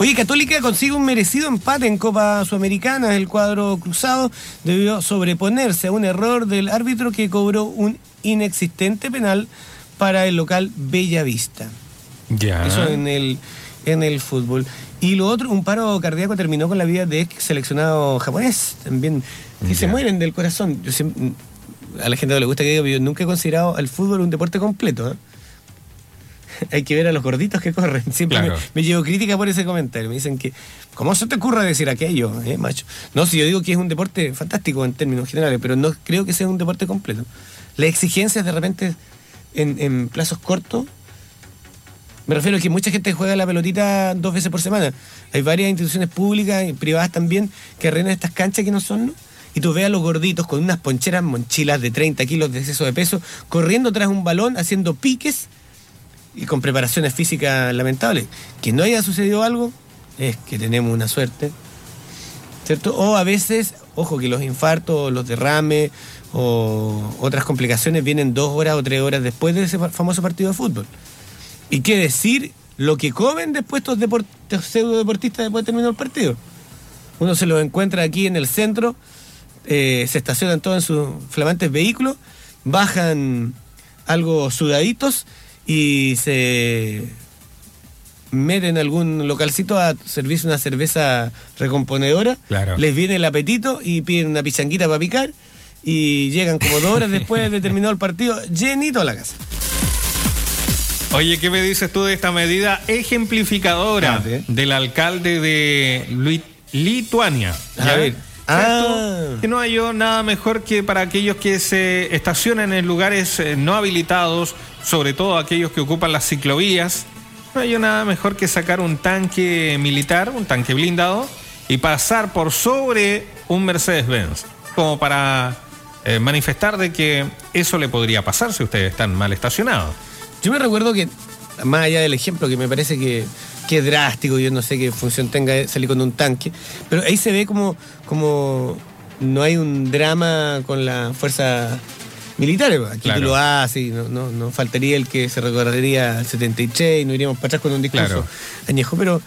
Oye, Católica consigue un merecido empate en Copa Sudamericana. El cuadro cruzado debió sobreponerse a un error del árbitro que cobró un inexistente penal para el local Bellavista. Ya. Eso en el, en el fútbol. Y lo otro, un paro cardíaco terminó con la vida de ex seleccionado japonés. También, que se mueren del corazón. Yo siempre- a la gente no le gusta que diga, pero yo nunca he considerado al fútbol un deporte completo. ¿eh? Hay que ver a los gorditos que corren. Siempre Claro. me, me llevo crítica por ese comentario. Me dicen que, ¿cómo se te ocurre decir aquello, eh, macho? No, si yo digo que es un deporte fantástico en términos generales, pero no creo que sea un deporte completo. Las exigencias de repente en, en plazos cortos me refiero a que mucha gente juega la pelotita dos veces por semana. Hay varias instituciones públicas y privadas también que arrendan estas canchas que no son. ¿no? Y tú ves a los gorditos con unas poncheras monchilas de 30 kilos de exceso de peso, corriendo tras un balón, haciendo piques y con preparaciones físicas lamentables. Que no haya sucedido algo es que tenemos una suerte. ¿Cierto? O a veces, ojo, que los infartos, los derrames o otras complicaciones vienen dos horas o tres horas después de ese fa- famoso partido de fútbol. ¿Y qué decir lo que comen después estos pseudo deportistas después de terminar el partido? Uno se los encuentra aquí en el centro, eh, se estacionan todos en sus flamantes vehículos, bajan algo sudaditos y se meten a algún localcito a servirse una cerveza recomponedora, Claro. les viene el apetito y piden una pichanguita para picar y llegan como dos horas después de terminado el partido llenito a la casa. Oye, ¿qué me dices tú de esta medida ejemplificadora del alcalde de Lituania? A ver. Ah. Que no hay nada mejor que para aquellos que se estacionan en lugares eh, no habilitados, sobre todo aquellos que ocupan las ciclovías. No hay nada mejor que sacar un tanque militar, un tanque blindado, y pasar por sobre un Mercedes-Benz, como para eh, manifestar de que eso le podría pasar si ustedes están mal estacionados. Yo me recuerdo que, más allá del ejemplo, que me parece que, que es drástico, yo no sé qué función tenga salir con un tanque, pero ahí se ve como, como no hay un drama con la fuerza militar. pues. Aquí Claro. tú lo haces, y no, no, no faltaría el que se recordaría al 73 y no iríamos para atrás con un discurso Claro. añejo, pero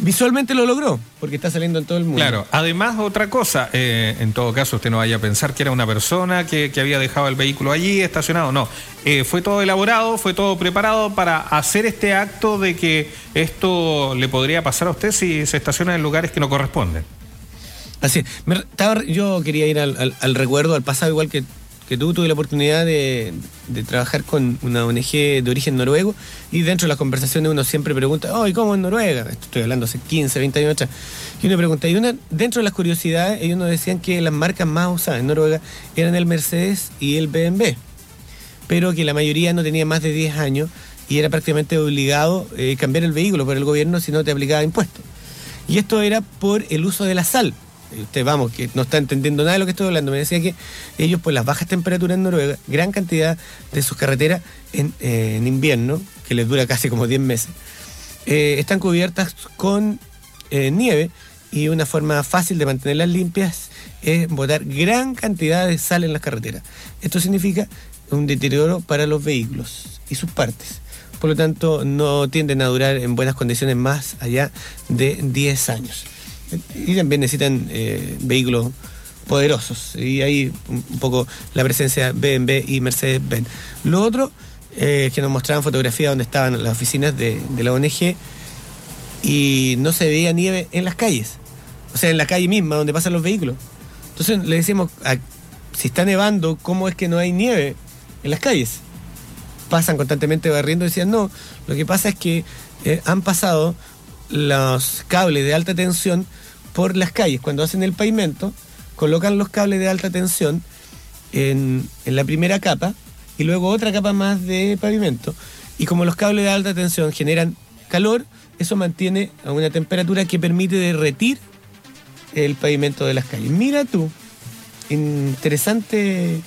visualmente lo logró, porque está saliendo en todo el mundo. Claro, además otra cosa, eh, en todo caso usted no vaya a pensar que era una persona que, que había dejado el vehículo allí estacionado, no, Eh, fue todo elaborado, fue todo preparado para hacer este acto de que esto le podría pasar a usted si se estaciona en lugares que no corresponden. Así es. Yo quería ir al, al- al recuerdo, al pasado, igual que, que tú. Tuve la oportunidad de, trabajar con una ONG de origen noruego y dentro de las conversaciones uno siempre pregunta, oh, ¿y cómo en Noruega? Esto estoy hablando hace 15, 20 años atrás. Y uno pregunta, y una, dentro de las curiosidades, ellos nos decían que las marcas más usadas en Noruega eran el Mercedes y el BMW, pero que la mayoría no tenía más de 10 años y era prácticamente obligado eh, cambiar el vehículo por el gobierno si no te aplicaba impuestos. Y esto era por el uso de la sal. Eh, Usted, vamos, que no está entendiendo nada de lo que estoy hablando. Me decía que ellos, por las bajas temperaturas en Noruega, gran cantidad de sus carreteras en, eh, invierno, que les dura casi como 10 meses, eh, están cubiertas con nieve y una forma fácil de mantenerlas limpias es botar gran cantidad de sal en las carreteras. Esto significa un deterioro para los vehículos y sus partes. Por lo tanto, no tienden a durar en buenas condiciones más allá de 10 años. Y también necesitan eh, vehículos poderosos. Y ahí un poco la presencia BMW y Mercedes-Benz. Lo otro eh, que nos mostraban fotografías donde estaban las oficinas de, de la ONG y no se veía nieve en las calles. O sea, en la calle misma donde pasan los vehículos. Entonces le decíamos, a- si está nevando, ¿cómo es que no hay nieve en las calles? pasan constantemente barriendo decían, no, lo que pasa es que eh, han pasado los cables de alta tensión por las calles. Cuando hacen el pavimento, colocan los cables de alta tensión en, en la primera capa y luego otra capa más de pavimento. Y como los cables de alta tensión generan calor, eso mantiene a una temperatura que permite derretir el pavimento de las calles. Mira tú, interesante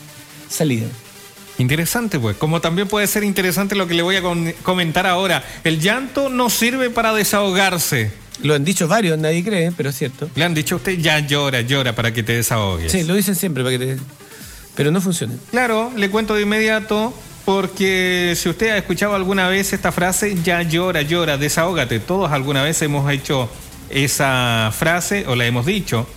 salida. Interesante, pues. Como también puede ser interesante lo que le voy a comentar ahora. El llanto no sirve para desahogarse. Lo han dicho varios, nadie cree, pero es cierto. Le han dicho a usted, ya llora, llora para que te desahogues. Sí, lo dicen siempre para que te... Pero no funciona. Claro, le cuento de inmediato porque si usted ha escuchado alguna vez esta frase, ya llora, llora, desahógate. Todos alguna vez hemos hecho esa frase o la hemos dicho,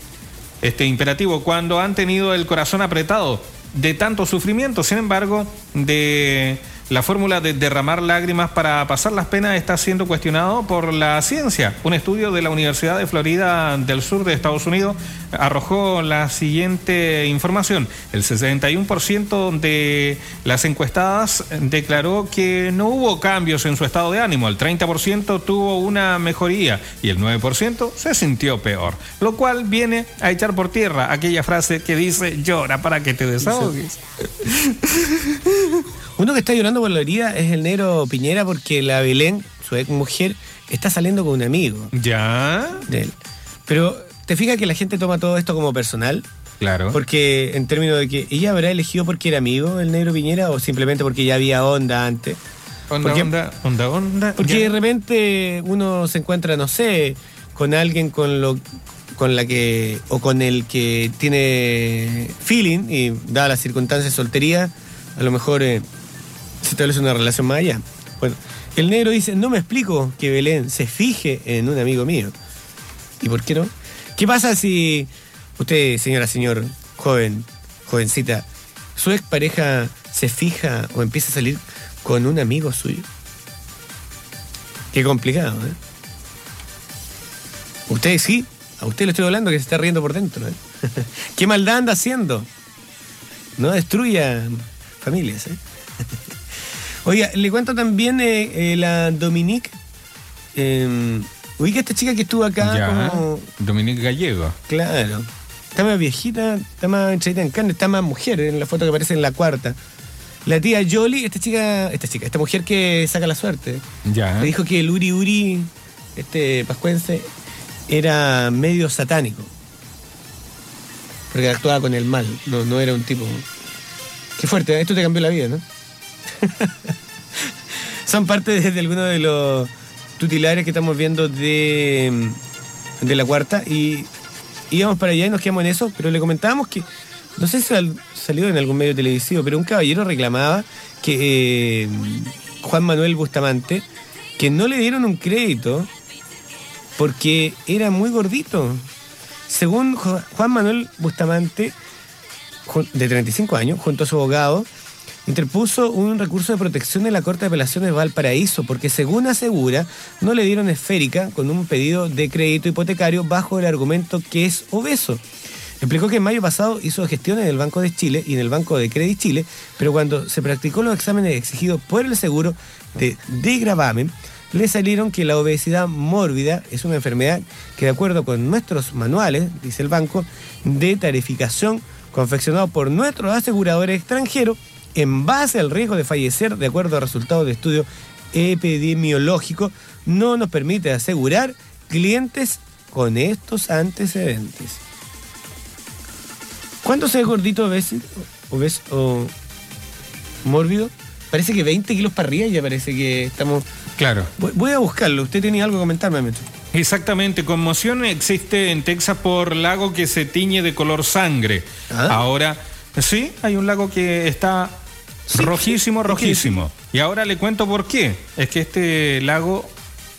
este imperativo, cuando han tenido el corazón apretado de tanto sufrimiento. Sin embargo, de la fórmula de derramar lágrimas para pasar las penas está siendo cuestionado por la ciencia. Un estudio de la Universidad de Florida del Sur de Estados Unidos arrojó la siguiente información. El 61% de las encuestadas declaró que no hubo cambios en su estado de ánimo. El 30% tuvo una mejoría y el 9% se sintió peor. Lo cual viene a echar por tierra aquella frase que dice llora para que te desahogues. Uno que está llorando por la herida es el negro Piñera porque la Belén, su ex mujer, está saliendo con un amigo ¿Ya? de él. Pero te fijas que la gente toma todo esto como personal, Claro. porque en términos de que ella habrá elegido porque era amigo el negro Piñera o simplemente porque ya había onda antes. Onda, porque- onda, onda, onda. Porque ya. de repente uno se encuentra, no sé, con alguien con lo con la que o con el que tiene feeling y dada las circunstancias de soltería, a lo mejor eh, se establece una relación más allá. Bueno, el negro dice, no me explico que Belén se fije en un amigo mío. ¿Y por qué no? ¿Qué pasa si usted, señora, señor, joven, jovencita, su expareja se fija o empieza a salir con un amigo suyo? Qué complicado, ¿eh? Usted sí, a usted le estoy hablando que se está riendo por dentro, ¿eh? ¿Qué maldad anda haciendo? No destruya familias, ¿eh? Oiga, le cuento también eh, eh, la Dominique. Eh, ubica esta chica que estuvo acá Ya. como. Dominique Gallego. Claro. Está más viejita, está más entradita en carne, está más mujer en la foto que aparece en la cuarta. La tía Jolie, esta chica, esta chica, esta mujer que saca la suerte. Ya. Le dijo que el Uri Uri, este pascuense, era medio satánico. Porque actuaba con el mal, no, no era un tipo. Qué fuerte, ¿eh? esto te cambió la vida, ¿no? Son parte de, de algunos de los tutilares que estamos viendo de, de la cuarta y íbamos para allá y nos quedamos en eso, pero le comentábamos que, no sé si sal- salió en algún medio televisivo, pero un caballero reclamaba que eh, Juan Manuel Bustamante, que no le dieron un crédito porque era muy gordito. Según Juan Manuel Bustamante, de 35 años, junto a su abogado, interpuso un recurso de protección en la Corte de Apelaciones de Valparaíso porque, según asegura, no le dieron esférica con un pedido de crédito hipotecario bajo el argumento que es obeso. Explicó que en mayo pasado hizo gestiones en el Banco de Chile y en el Banco de Credit Chile, pero cuando se practicó los exámenes exigidos por el seguro de, de gravamen, le salieron que la obesidad mórbida es una enfermedad que de acuerdo con nuestros manuales, dice el banco, de tarificación confeccionado por nuestros aseguradores extranjeros, en base al riesgo de fallecer de acuerdo a resultados de estudio epidemiológico, no nos permite asegurar clientes con estos antecedentes. ¿Cuánto se ve gordito obeso, obeso o mórbido? Parece que 20 kilos para arriba ya parece que estamos... Claro. Voy, voy a buscarlo. Usted tenía algo que comentarme, Metro. Exactamente, conmoción existe en Texas por lago que se tiñe de color sangre. Ah. Ahora, sí, hay un lago que está Sí, rojísimo, rojísimo. Y ahora le cuento por qué. Es que este lago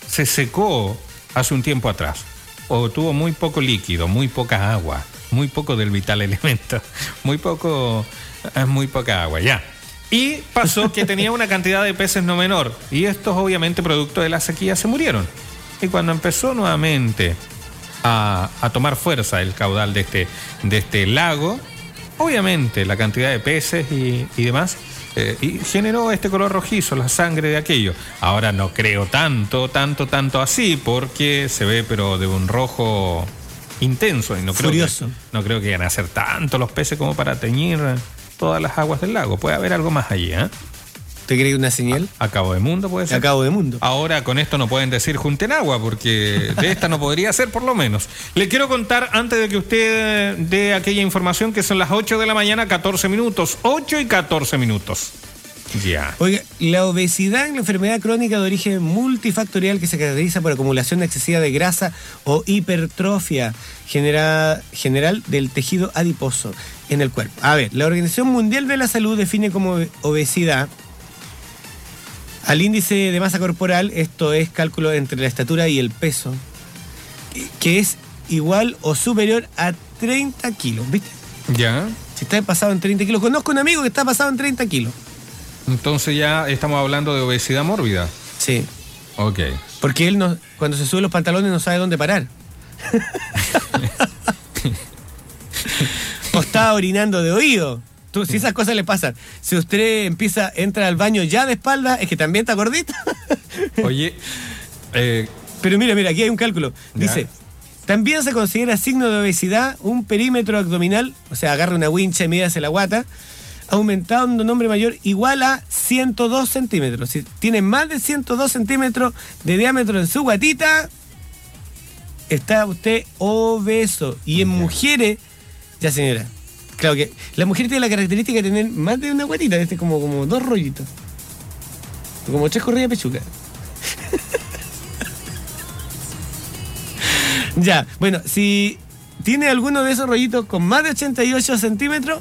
se secó hace un tiempo atrás. O tuvo muy poco líquido, muy poca agua, muy poco del vital elemento, muy poco, eh, muy poca agua, ya. Y pasó que tenía una cantidad de peces no menor. Y estos, obviamente, producto de la sequía, se murieron. Y cuando empezó nuevamente a, a tomar fuerza el caudal de este, de este lago, obviamente la cantidad de peces y, y demás eh, y generó este color rojizo, la sangre de aquello. Ahora no creo tanto, tanto, tanto así, porque se ve pero de un rojo intenso y no creo, Furioso. Que, no creo que vayan a ser tanto los peces como para teñir todas las aguas del lago. Puede haber algo más allí, ¿eh? ¿Te crees una señal? A cabo de mundo puede ser. A cabo de mundo. Ahora con esto no pueden decir junten agua, porque de esta no podría ser por lo menos. Le quiero contar antes de que usted dé aquella información que son las 8 de la mañana, 14 minutos. 8 y 14 minutos. Ya. Oiga, la obesidad es la enfermedad crónica de origen multifactorial que se caracteriza por acumulación excesiva de grasa o hipertrofia genera- general del tejido adiposo en el cuerpo. A ver, la Organización Mundial de la Salud define como obesidad al índice de masa corporal, esto es cálculo entre la estatura y el peso, que- es igual o superior a 30 kilos, ¿viste? Ya. Si está pasado en 30 kilos, conozco un amigo que está pasado en 30 kilos. Entonces ya estamos hablando de obesidad mórbida. Sí. Ok. Porque él no, cuando se sube los pantalones no sabe dónde parar. o está orinando de oído. Tú, si esas cosas le pasan, si usted empieza, entra al baño ya de espalda, es que también está gordito. Oye, eh, Pero mira, mira, aquí hay un cálculo. Ya. Dice, también se considera signo de obesidad un perímetro abdominal, o sea, agarra una wincha y mídase la guata, aumentado en un hombre mayor igual a 102 centímetros. Si tiene más de 102 centímetros de diámetro en su guatita, está usted obeso. Y en mujeres, ya señora, claro que la mujer tiene la característica de tener más de una guatita, este como, como dos rollitos. Como tres corridas de pechuga. Ya, bueno, si tiene alguno de esos rollitos con más de 88 centímetros,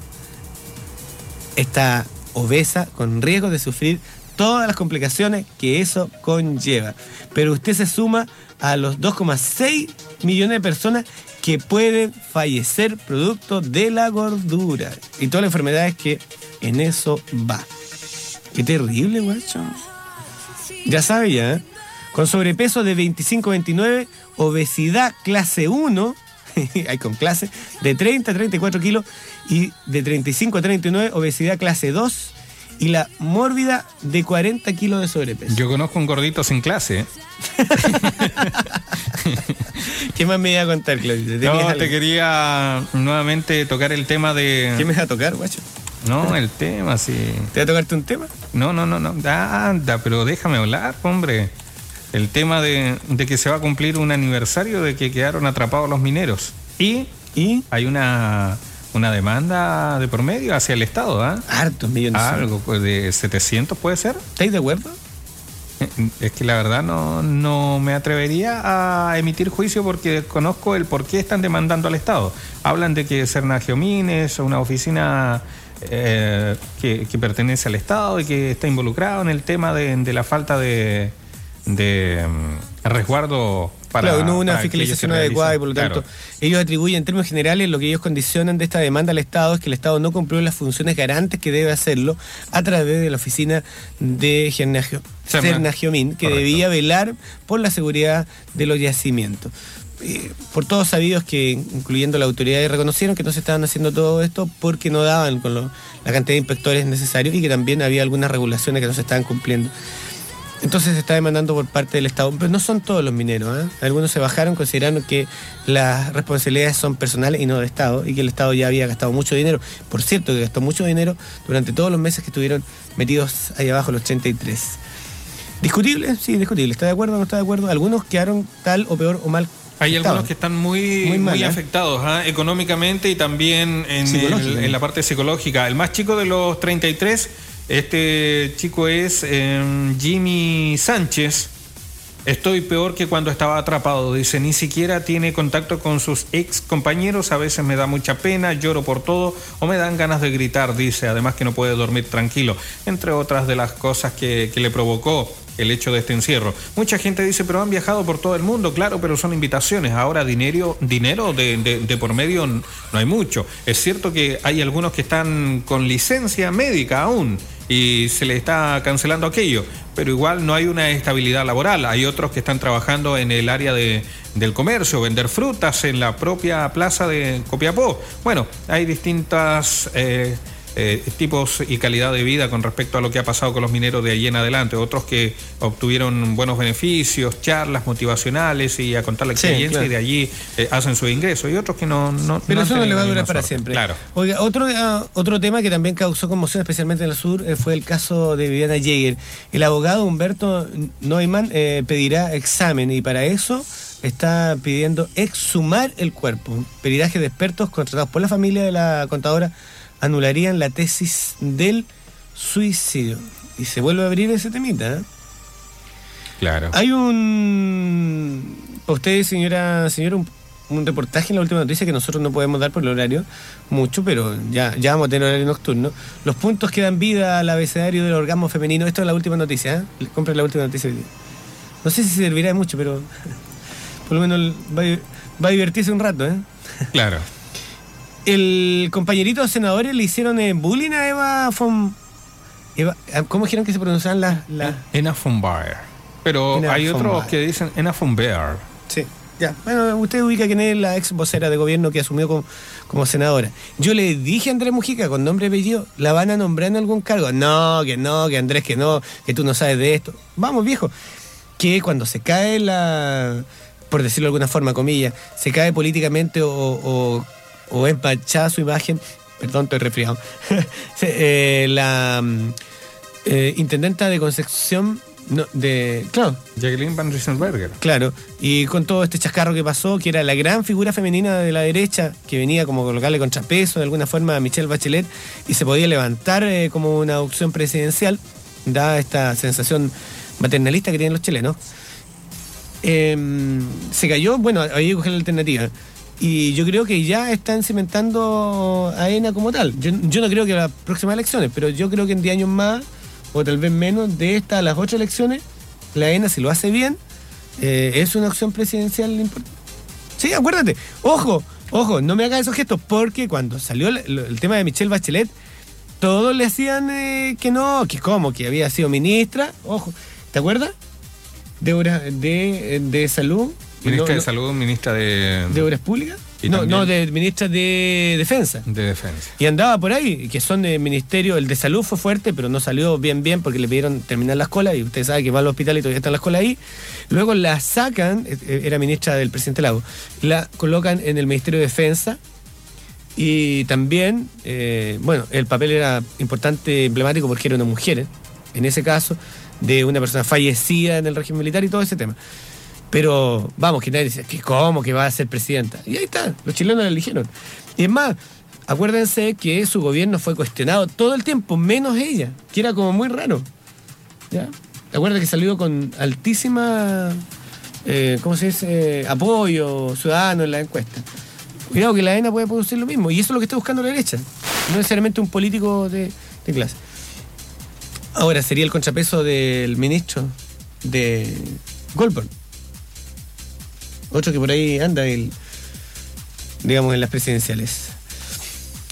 está obesa con riesgo de sufrir todas las complicaciones que eso conlleva. Pero usted se suma a los 2,6 millones de personas que pueden fallecer producto de la gordura y todas las enfermedades que en eso va. Qué terrible, guacho. Ya sabe ya, ¿eh? Con sobrepeso de 25-29, obesidad clase 1, hay con clase, de 30 a 34 kilos, y de 35 a 39, obesidad clase 2, y la mórbida de 40 kilos de sobrepeso. yo conozco un gordito sin clase. ¿eh? ¿Qué más me iba a contar, Claudio? ¿Tenías No, algo? te quería nuevamente tocar el tema de... ¿Qué me va a tocar, guacho? No, el tema, sí. ¿Te va a tocarte un tema? No, no, no, no. Anda, pero déjame hablar, hombre. El tema de, de que se va a cumplir un aniversario de que quedaron atrapados los mineros. Y ¿Y? hay una, una demanda de por medio hacia el Estado, ¿ah? Hartos millones. Algo pues, de 700 puede ser. ¿Estáis de acuerdo? Es que la verdad no, no me atrevería a emitir juicio porque conozco el por qué están demandando al Estado. Hablan de que Sernagiomines es una oficina eh, que, que pertenece al Estado y que está involucrado en el tema de, de la falta de, de mm, resguardo para. claro, no hubo una fiscalización adecuada y por lo tanto Claro. ellos atribuyen en términos generales lo que ellos condicionan de esta demanda al Estado es que el Estado no cumplió las funciones garantes que debe hacerlo a través de la oficina de Gernagio- Cerna- Cernagiomín que Correcto. debía velar por la seguridad de los yacimientos. Eh, por todos sabidos que, incluyendo las autoridades, reconocieron que no se estaban haciendo todo esto porque no daban con lo- la cantidad de inspectores necesarios y que también había algunas regulaciones que no se estaban cumpliendo. Entonces se está demandando por parte del Estado, pero no son todos los mineros. ¿eh? Algunos se bajaron considerando que las responsabilidades son personales y no del Estado, y que el Estado ya había gastado mucho dinero. Por cierto, que gastó mucho dinero durante todos los meses que estuvieron metidos ahí abajo, los 83. ¿Discutible? Sí, discutible. ¿Está de acuerdo o no está de acuerdo? Algunos quedaron tal o peor o mal. Hay algunos que están muy, Muy ¿eh? afectados ¿ah? económicamente y también en, el- Psicológicamente. en la parte psicológica. El más chico de los 33, este chico es eh, Jimmy Sánchez. Estoy peor que cuando estaba atrapado, dice, ni siquiera tiene contacto con sus ex compañeros, a veces me da mucha pena, lloro por todo o me dan ganas de gritar, dice, además que no puede dormir tranquilo, entre otras de las cosas que, que le provocó el hecho de este encierro. Mucha gente dice, pero han viajado por todo el mundo, claro, pero son invitaciones. Ahora dinero, dinero de, de- por medio no hay mucho. Es cierto que hay algunos que están con licencia médica aún y se le está cancelando aquello, pero igual no hay una estabilidad laboral. Hay otros que están trabajando en el área de, del comercio, vender frutas en la propia plaza de Copiapó. Bueno, hay distintas... eh, eh, tipos y calidad de vida con respecto a lo que ha pasado con los mineros de allí en adelante. Otros que obtuvieron buenos beneficios, charlas motivacionales y a contar la Sí, experiencia claro. y de allí eh, hacen su ingreso. Y otros que no. no Pero eso no le va a durar para siempre. Claro. Oiga, otro, ah, otro tema que también causó conmoción, especialmente en el sur, eh, fue el caso de Viviana Jäger. El abogado Humberto Neumann pedirá examen y para eso está pidiendo exhumar el cuerpo. Peritajes de expertos contratados por la familia de la contadora anularían la tesis del suicidio. Y se vuelve a abrir ese temita. ¿eh? Claro. Hay un. Usted, señora, señora, un, un reportaje en la última noticia que nosotros no podemos dar por el horario, mucho, pero ya, ya vamos a tener horario nocturno. Los puntos que dan vida al abecedario del orgasmo femenino. Esto es la última noticia, ¿eh? Compre la última noticia. No sé si servirá de mucho, pero por lo menos va a, va a divertirse un rato, ¿eh? Claro. El compañerito de senadores le hicieron eh, bullying a Eva von. Eva- ¿Cómo dijeron que se pronunciaban las.? las- Enafumbar. Pero hay otros que dicen Enafumbear. Sí, ya. Bueno, usted ubica quién es la ex vocera de gobierno que asumió como, como senadora. Yo le dije a Andrés Mujica con nombre y apellido, ¿la van a nombrar en algún cargo? No, que no, que Andrés, que no, que tú no sabes de esto. Vamos, viejo. Que cuando se cae la, por decirlo de alguna forma, comillas, se cae políticamente o, o, o es manchada su imagen, perdón, estoy resfriado, eh, la mm, eh, intendenta de Concepción, no, de, claro, Jacqueline Van Riesenberger. Claro, y con todo este chascarro que pasó, que era la gran figura femenina de la derecha, que venía como colocarle contrapeso de alguna forma a Michelle Bachelet y se podía levantar eh, como una opción presidencial, da esta sensación maternalista que tienen los chilenos. Eh, se cayó, bueno, había que coger la alternativa. Y yo creo que ya están cimentando a ENA como tal. Yo, yo no creo que las próximas elecciones, pero yo creo que en 10 años más, o tal vez menos, de estas a las 8 elecciones, la ENA, si lo hace bien, eh, es una opción presidencial importante. Sí, acuérdate. Ojo, ojo, no me hagas esos gestos, porque cuando salió el, tema de Michelle Bachelet, todos le hacían eh, que no, que como, que había sido ministra. Ojo, ¿te acuerdas? De, de, de salud. Ministra no- de Salud, ministra de, ¿De Obras Públicas? No, también- no, de ministra de Defensa. de Defensa. Y andaba por ahí, que son de ministerio, el de salud fue fuerte, pero no salió bien bien porque le pidieron terminar las colas y usted sabe que va al hospital y todavía están las colas ahí. Luego la sacan, eh, eh, era ministra del presidente Lago, la colocan en el Ministerio de Defensa y también, eh, bueno, el papel era importante, emblemático porque era una mujer, ¿eh? en ese caso, de una persona fallecida en el régimen militar y todo ese tema. Pero vamos, que nadie dice, que ¿cómo que va a ser presidenta? Y ahí está, los chilenos la eligieron. Y es más, acuérdense que su gobierno fue cuestionado todo el tiempo, menos ella, que era como muy raro. ¿Ya? Acuérdate que salió con altísima, eh, ¿cómo se dice? Apoyo ciudadano en la encuesta. Cuidado que la ENA puede producir lo mismo. Y eso es lo que está buscando la derecha. No necesariamente un político de, de clase. Ahora sería el contrapeso del ministro de Goldberg. Otro que por ahí anda, el, digamos, en las presidenciales.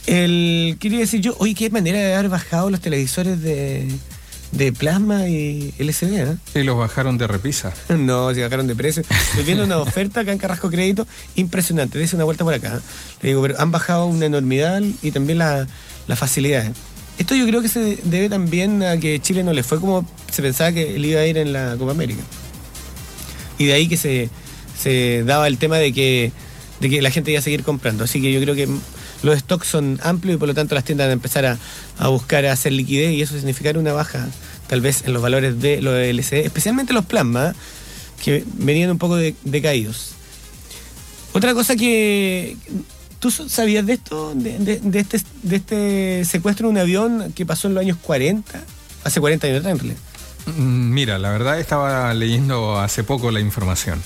El, quería decir yo, oye, qué manera de haber bajado los televisores de, de plasma y LCD, ¿eh? Y los bajaron de repisa. No, se bajaron de precio. Estoy viendo una oferta acá en Carrasco Crédito impresionante. Dese una vuelta por acá. Le digo, pero han bajado una enormidad y también la- las facilidades. Esto yo creo que se debe también a que Chile no le fue como se pensaba que él iba a ir en la Copa América. Y de ahí que se, se daba el tema de que, de que la gente iba a seguir comprando. Así que yo creo que los stocks son amplios y por lo tanto las tiendas van a empezar a, a buscar hacer liquidez y eso significará una baja tal vez en los valores de los LCD, especialmente los plasma, que venían un poco de- decaídos. Otra cosa que... ¿Tú sabías de esto? De, de- de este, de este secuestro de un avión que pasó en los años 40? Hace 40 años en realidad. Mm, Mira, la verdad estaba leyendo hace poco la información.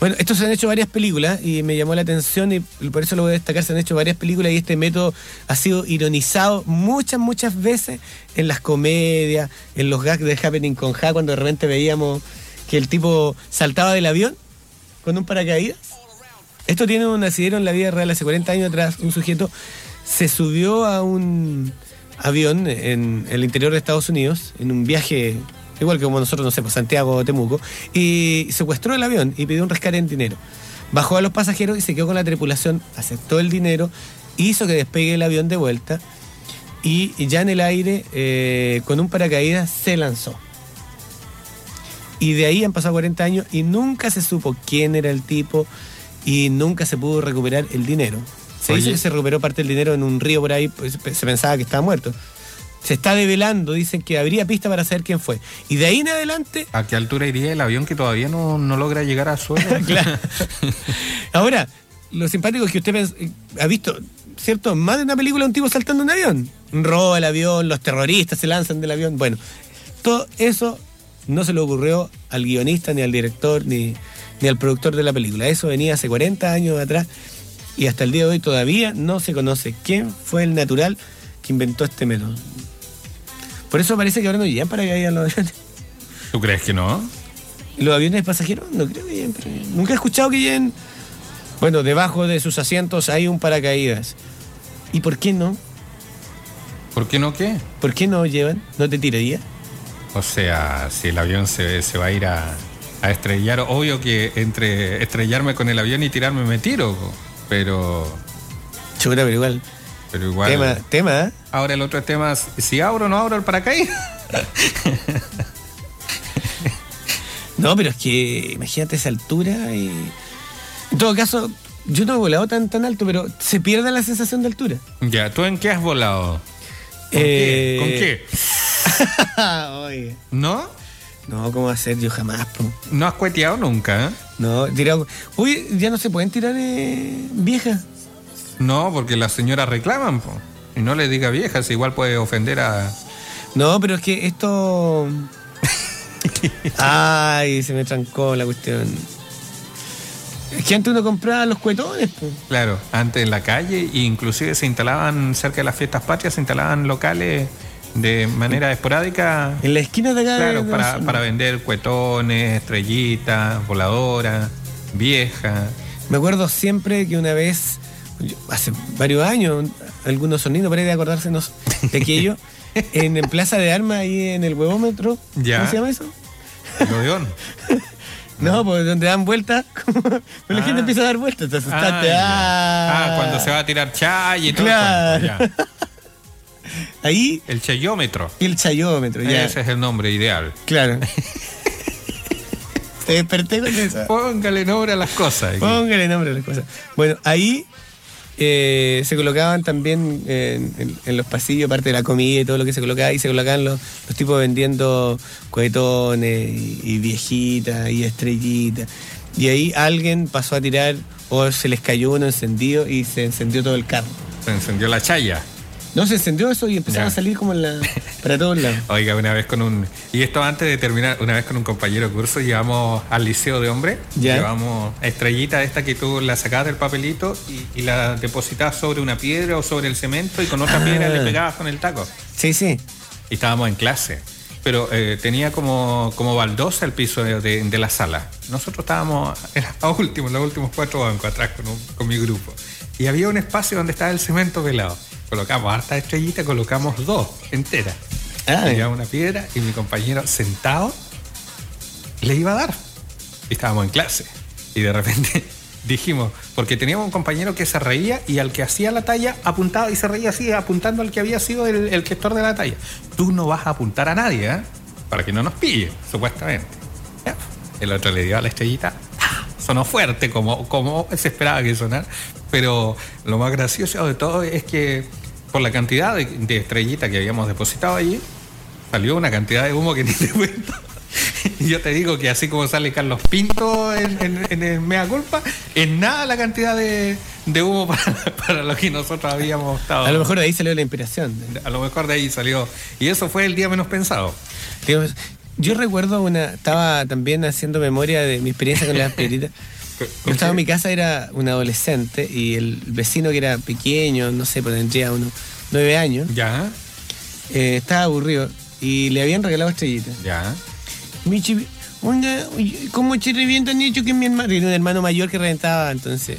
Bueno, esto se han hecho varias películas y me llamó la atención y por eso lo voy a destacar, se han hecho varias películas y este método ha sido ironizado muchas, muchas veces en las comedias, en los gags de Happening con Ja, cuando de repente veíamos que el tipo saltaba del avión con un paracaídas. Esto tiene un asidero en la vida real hace 40 años atrás. Un sujeto se subió a un avión en el interior de Estados Unidos, en un viaje, igual que como nosotros, no sé, pues Santiago o Temuco, y secuestró el avión y pidió un rescate en dinero. Bajó a los pasajeros y se quedó con la tripulación, aceptó el dinero, hizo que despegue el avión de vuelta y ya en el aire, eh, con un paracaídas, se lanzó. Y de ahí han pasado 40 años y nunca se supo quién era el tipo y nunca se pudo recuperar el dinero. Se dice Oye. que se recuperó parte del dinero en un río por ahí, pues, se pensaba que estaba muerto. Se está develando, dicen que habría pista para saber quién fue. Y de ahí en adelante, ¿A qué altura iría el avión que todavía no, no logra llegar a suelo? Claro. Ahora, lo simpático es que usted eh, ha visto, ¿cierto? Más de una película de un tipo saltando un avión. Roba el avión, los terroristas se lanzan del avión. Bueno, todo eso no se le ocurrió al guionista, ni al director, ni, ni al productor de la película. Eso venía hace 40 años atrás y hasta el día de hoy todavía no se conoce quién fue el natural que inventó este método. Por eso parece que ahora no llegan para vayan los aviones. ¿Tú crees que no? ¿Los aviones pasajeros? No creo que lleguen. pero Nunca he escuchado que lleguen. Bueno, debajo de sus asientos hay un paracaídas. ¿Y por qué no? ¿Por qué no qué? ¿Por qué no llevan? ¿No te tiraría? O sea, si el avión se, se va a ir a, a estrellar, obvio que entre estrellarme con el avión y tirarme me tiro, pero, Chuta, pero igual. Pero igual. Tema, tema, ¿eh? Ahora el otro tema es si abro o no abro el paracaídas. No, pero es que imagínate esa altura y. En todo caso, yo no he volado tan, tan alto, pero se pierde la sensación de altura. Ya, ¿tú en qué has volado? ¿Con Eh, qué? ¿Con qué? ¿No? No, ¿cómo va a ser? Yo jamás, po. ¿No has cueteado nunca? eh? No, tirado. Uy, ya no se pueden tirar eh, viejas. No, porque las señoras reclaman, po. Y no le diga viejas, igual puede ofender a. No, pero es que esto. Ay, se me trancó la cuestión. Es que antes uno compraba los cuetones, pues. Claro, antes en la calle, e inclusive se instalaban cerca de las fiestas patrias, se instalaban locales de manera esporádica. En la esquina de acá. Claro, de para, para vender cuetones, estrellitas, voladoras, viejas. Me acuerdo siempre que una vez, hace varios años, algunos sonidos para ir a acordarse no sé, de aquello, en, en Plaza de Armas, ahí en el huevómetro. Ya. ¿Cómo se llama eso? Lodeón. No, pues donde dan vueltas. Pero la Ah. gente empieza a dar vueltas, Ah. Ah, Ah, cuando se va a tirar chay y todo. Claro. el cuento, ya. Ahí El chayómetro. el chayómetro, ya. Ese es el nombre ideal. Claro. Te desperté con eso. Póngale nombre a las cosas. Póngale nombre a las cosas. Bueno, ahí eh, se colocaban también eh, en, los pasillos, parte de la comida y todo lo que se colocaba, ahí se colocaban los, los tipos vendiendo cohetones y, y viejitas y estrellitas. Y ahí alguien pasó a tirar o se les cayó uno encendido y se encendió todo el carro. Se encendió la chaya. No, se encendió eso y empezaron Ya. a salir como en la, para todos lados. Oiga, una vez con un. Y esto antes de terminar, una vez con un compañero de curso llevamos al liceo de hombre. Ya. Llevamos estrellita esta que tú la sacabas del papelito y, y la depositabas sobre una piedra o sobre el cemento y con otra Ah. piedra le pegabas con el taco. Sí, sí. Y estábamos en clase. Pero eh, tenía como, como baldosa el piso de, de- de la sala. Nosotros estábamos en a último, en los últimos cuatro bancos atrás con, un- con mi grupo. Y había un espacio donde estaba el cemento pelado. Colocamos harta estrellita, colocamos dos enteras. Ah, una piedra y mi compañero sentado le iba a dar. Y estábamos en clase. Y de repente dijimos, porque teníamos un compañero que se reía y al que hacía la talla apuntaba y se reía así, apuntando al que había sido el, el gestor de la talla. Tú no vas a apuntar a nadie, ¿eh? Para que no nos pille, supuestamente. El otro le dio a la estrellita. ¡ah! Sonó fuerte, como, como se esperaba que sonara. Pero lo más gracioso de todo es que por la cantidad de, de estrellita que habíamos depositado allí, salió una cantidad de humo que ni te cuento. Y yo te digo que así como sale Carlos Pinto en, en- en el Mea Culpa, es nada la cantidad de, de humo para, para lo que nosotros habíamos estado. A lo mejor de ahí salió la inspiración. A lo mejor de ahí salió. Y eso fue el día menos pensado. Yo recuerdo una, estaba también haciendo memoria de mi experiencia con las piedritas. Yo estaba en mi casa, era un adolescente y el vecino que era pequeño, no sé, pues tendría unos nueve años, Ya, eh, estaba aburrido y le habían regalado estrellitas. ya. Michi, oye, ¿cómo se revienta han hecho que mi hermano? Tenía un hermano mayor que reventaba, entonces.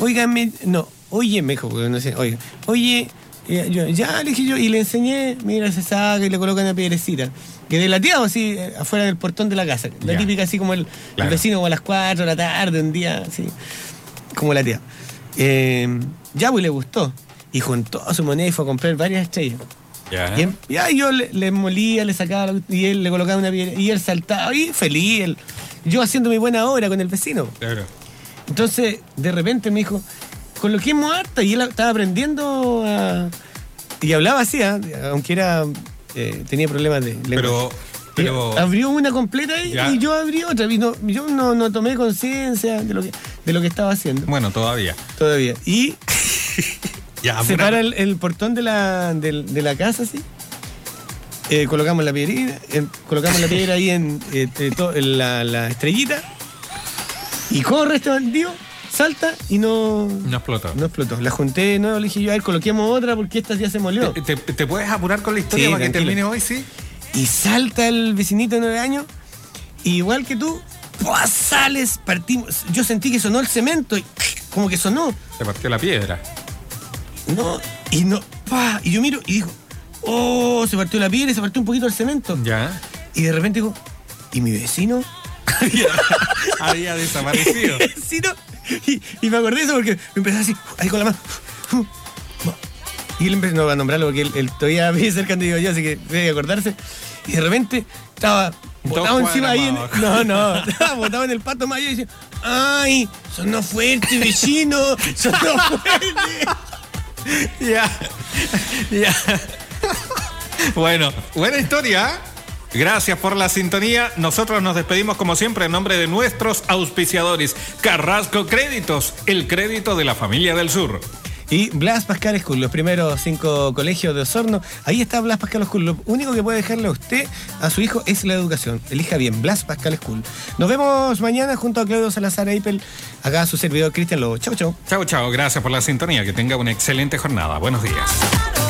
Oígame, no, oye, me dijo, porque no sé, oiga, oye, yo, ya le dije yo, y le enseñé, mira, se saca y le coloca una piedrecita. Que de lateado así, afuera del portón de la casa. La típica así como el, vecino como a las 4 de la tarde, un día, así, como lateado. Eh, ya, pues le gustó. Y juntó su moneda y fue a comprar varias estrellas. Ya. Y, em- ya yo le, le molía, le sacaba y él le colocaba una piedra y él saltaba y feliz. él- yo haciendo mi buena obra con el vecino. Claro. Entonces, de repente me dijo, coloquemos harta. Y él estaba aprendiendo a... Y hablaba así, ¿ah? aunque era eh, tenía problemas de lengua. Pero, abrió una completa y, y yo abrí otra. Y no- yo no, no tomé conciencia de lo que de lo que estaba haciendo bueno, todavía. todavía. Y Ya, se para el, el portón de la, de, la casa, así. Eh, colocamos la piedrita, eh, colocamos la piedra ahí en, eh, eh, to- en la, la estrellita. Y corre este bandido, salta y no, No explotó. no explotó. La junté de nuevo, le dije yo, a ver, coloquemos otra porque esta ya se molió. ¿Te, te- te puedes apurar con la historia Sí, para que termine hoy, sí? Y salta el vecinito de nueve años, y igual que tú, ¡pua! sales, partimos. Yo sentí que sonó el cemento y como que sonó. Se partió la piedra. No, y no, ¡pa! y yo miro y digo, oh, se partió la piedra y se partió un poquito el cemento. Ya. Y de repente digo, ¿y mi vecino? Había desaparecido. Mi vecino. Y, y me acordé de eso porque me empezó así, ahí con la mano. Y él empezó no, a nombrarlo porque él, él todavía vive cerca digo yo, así que debe acordarse. Y de repente estaba botado encima ahí. en- no, no, estaba botado en el pato mayo y decía, ¡ay! Sonó fuerte, vecino, sonó fuerte. Ya. Ya. Bueno, buena historia. ¿eh? Gracias por la sintonía. Nosotros nos despedimos como siempre en nombre de nuestros auspiciadores. Carrasco Créditos, el crédito de la familia del sur. Y Blas Pascal School, los primeros cinco colegios de Osorno. Ahí está Blas Pascal School. Lo único que puede dejarle a usted, a su hijo, es la educación. Elija bien, Blas Pascal School. Nos vemos mañana junto a Claudio Salazar Eipel. Acá su servidor Cristian Lobo. Chau, chau. Chao, chao. Gracias por la sintonía. Que tenga una excelente jornada. Buenos días.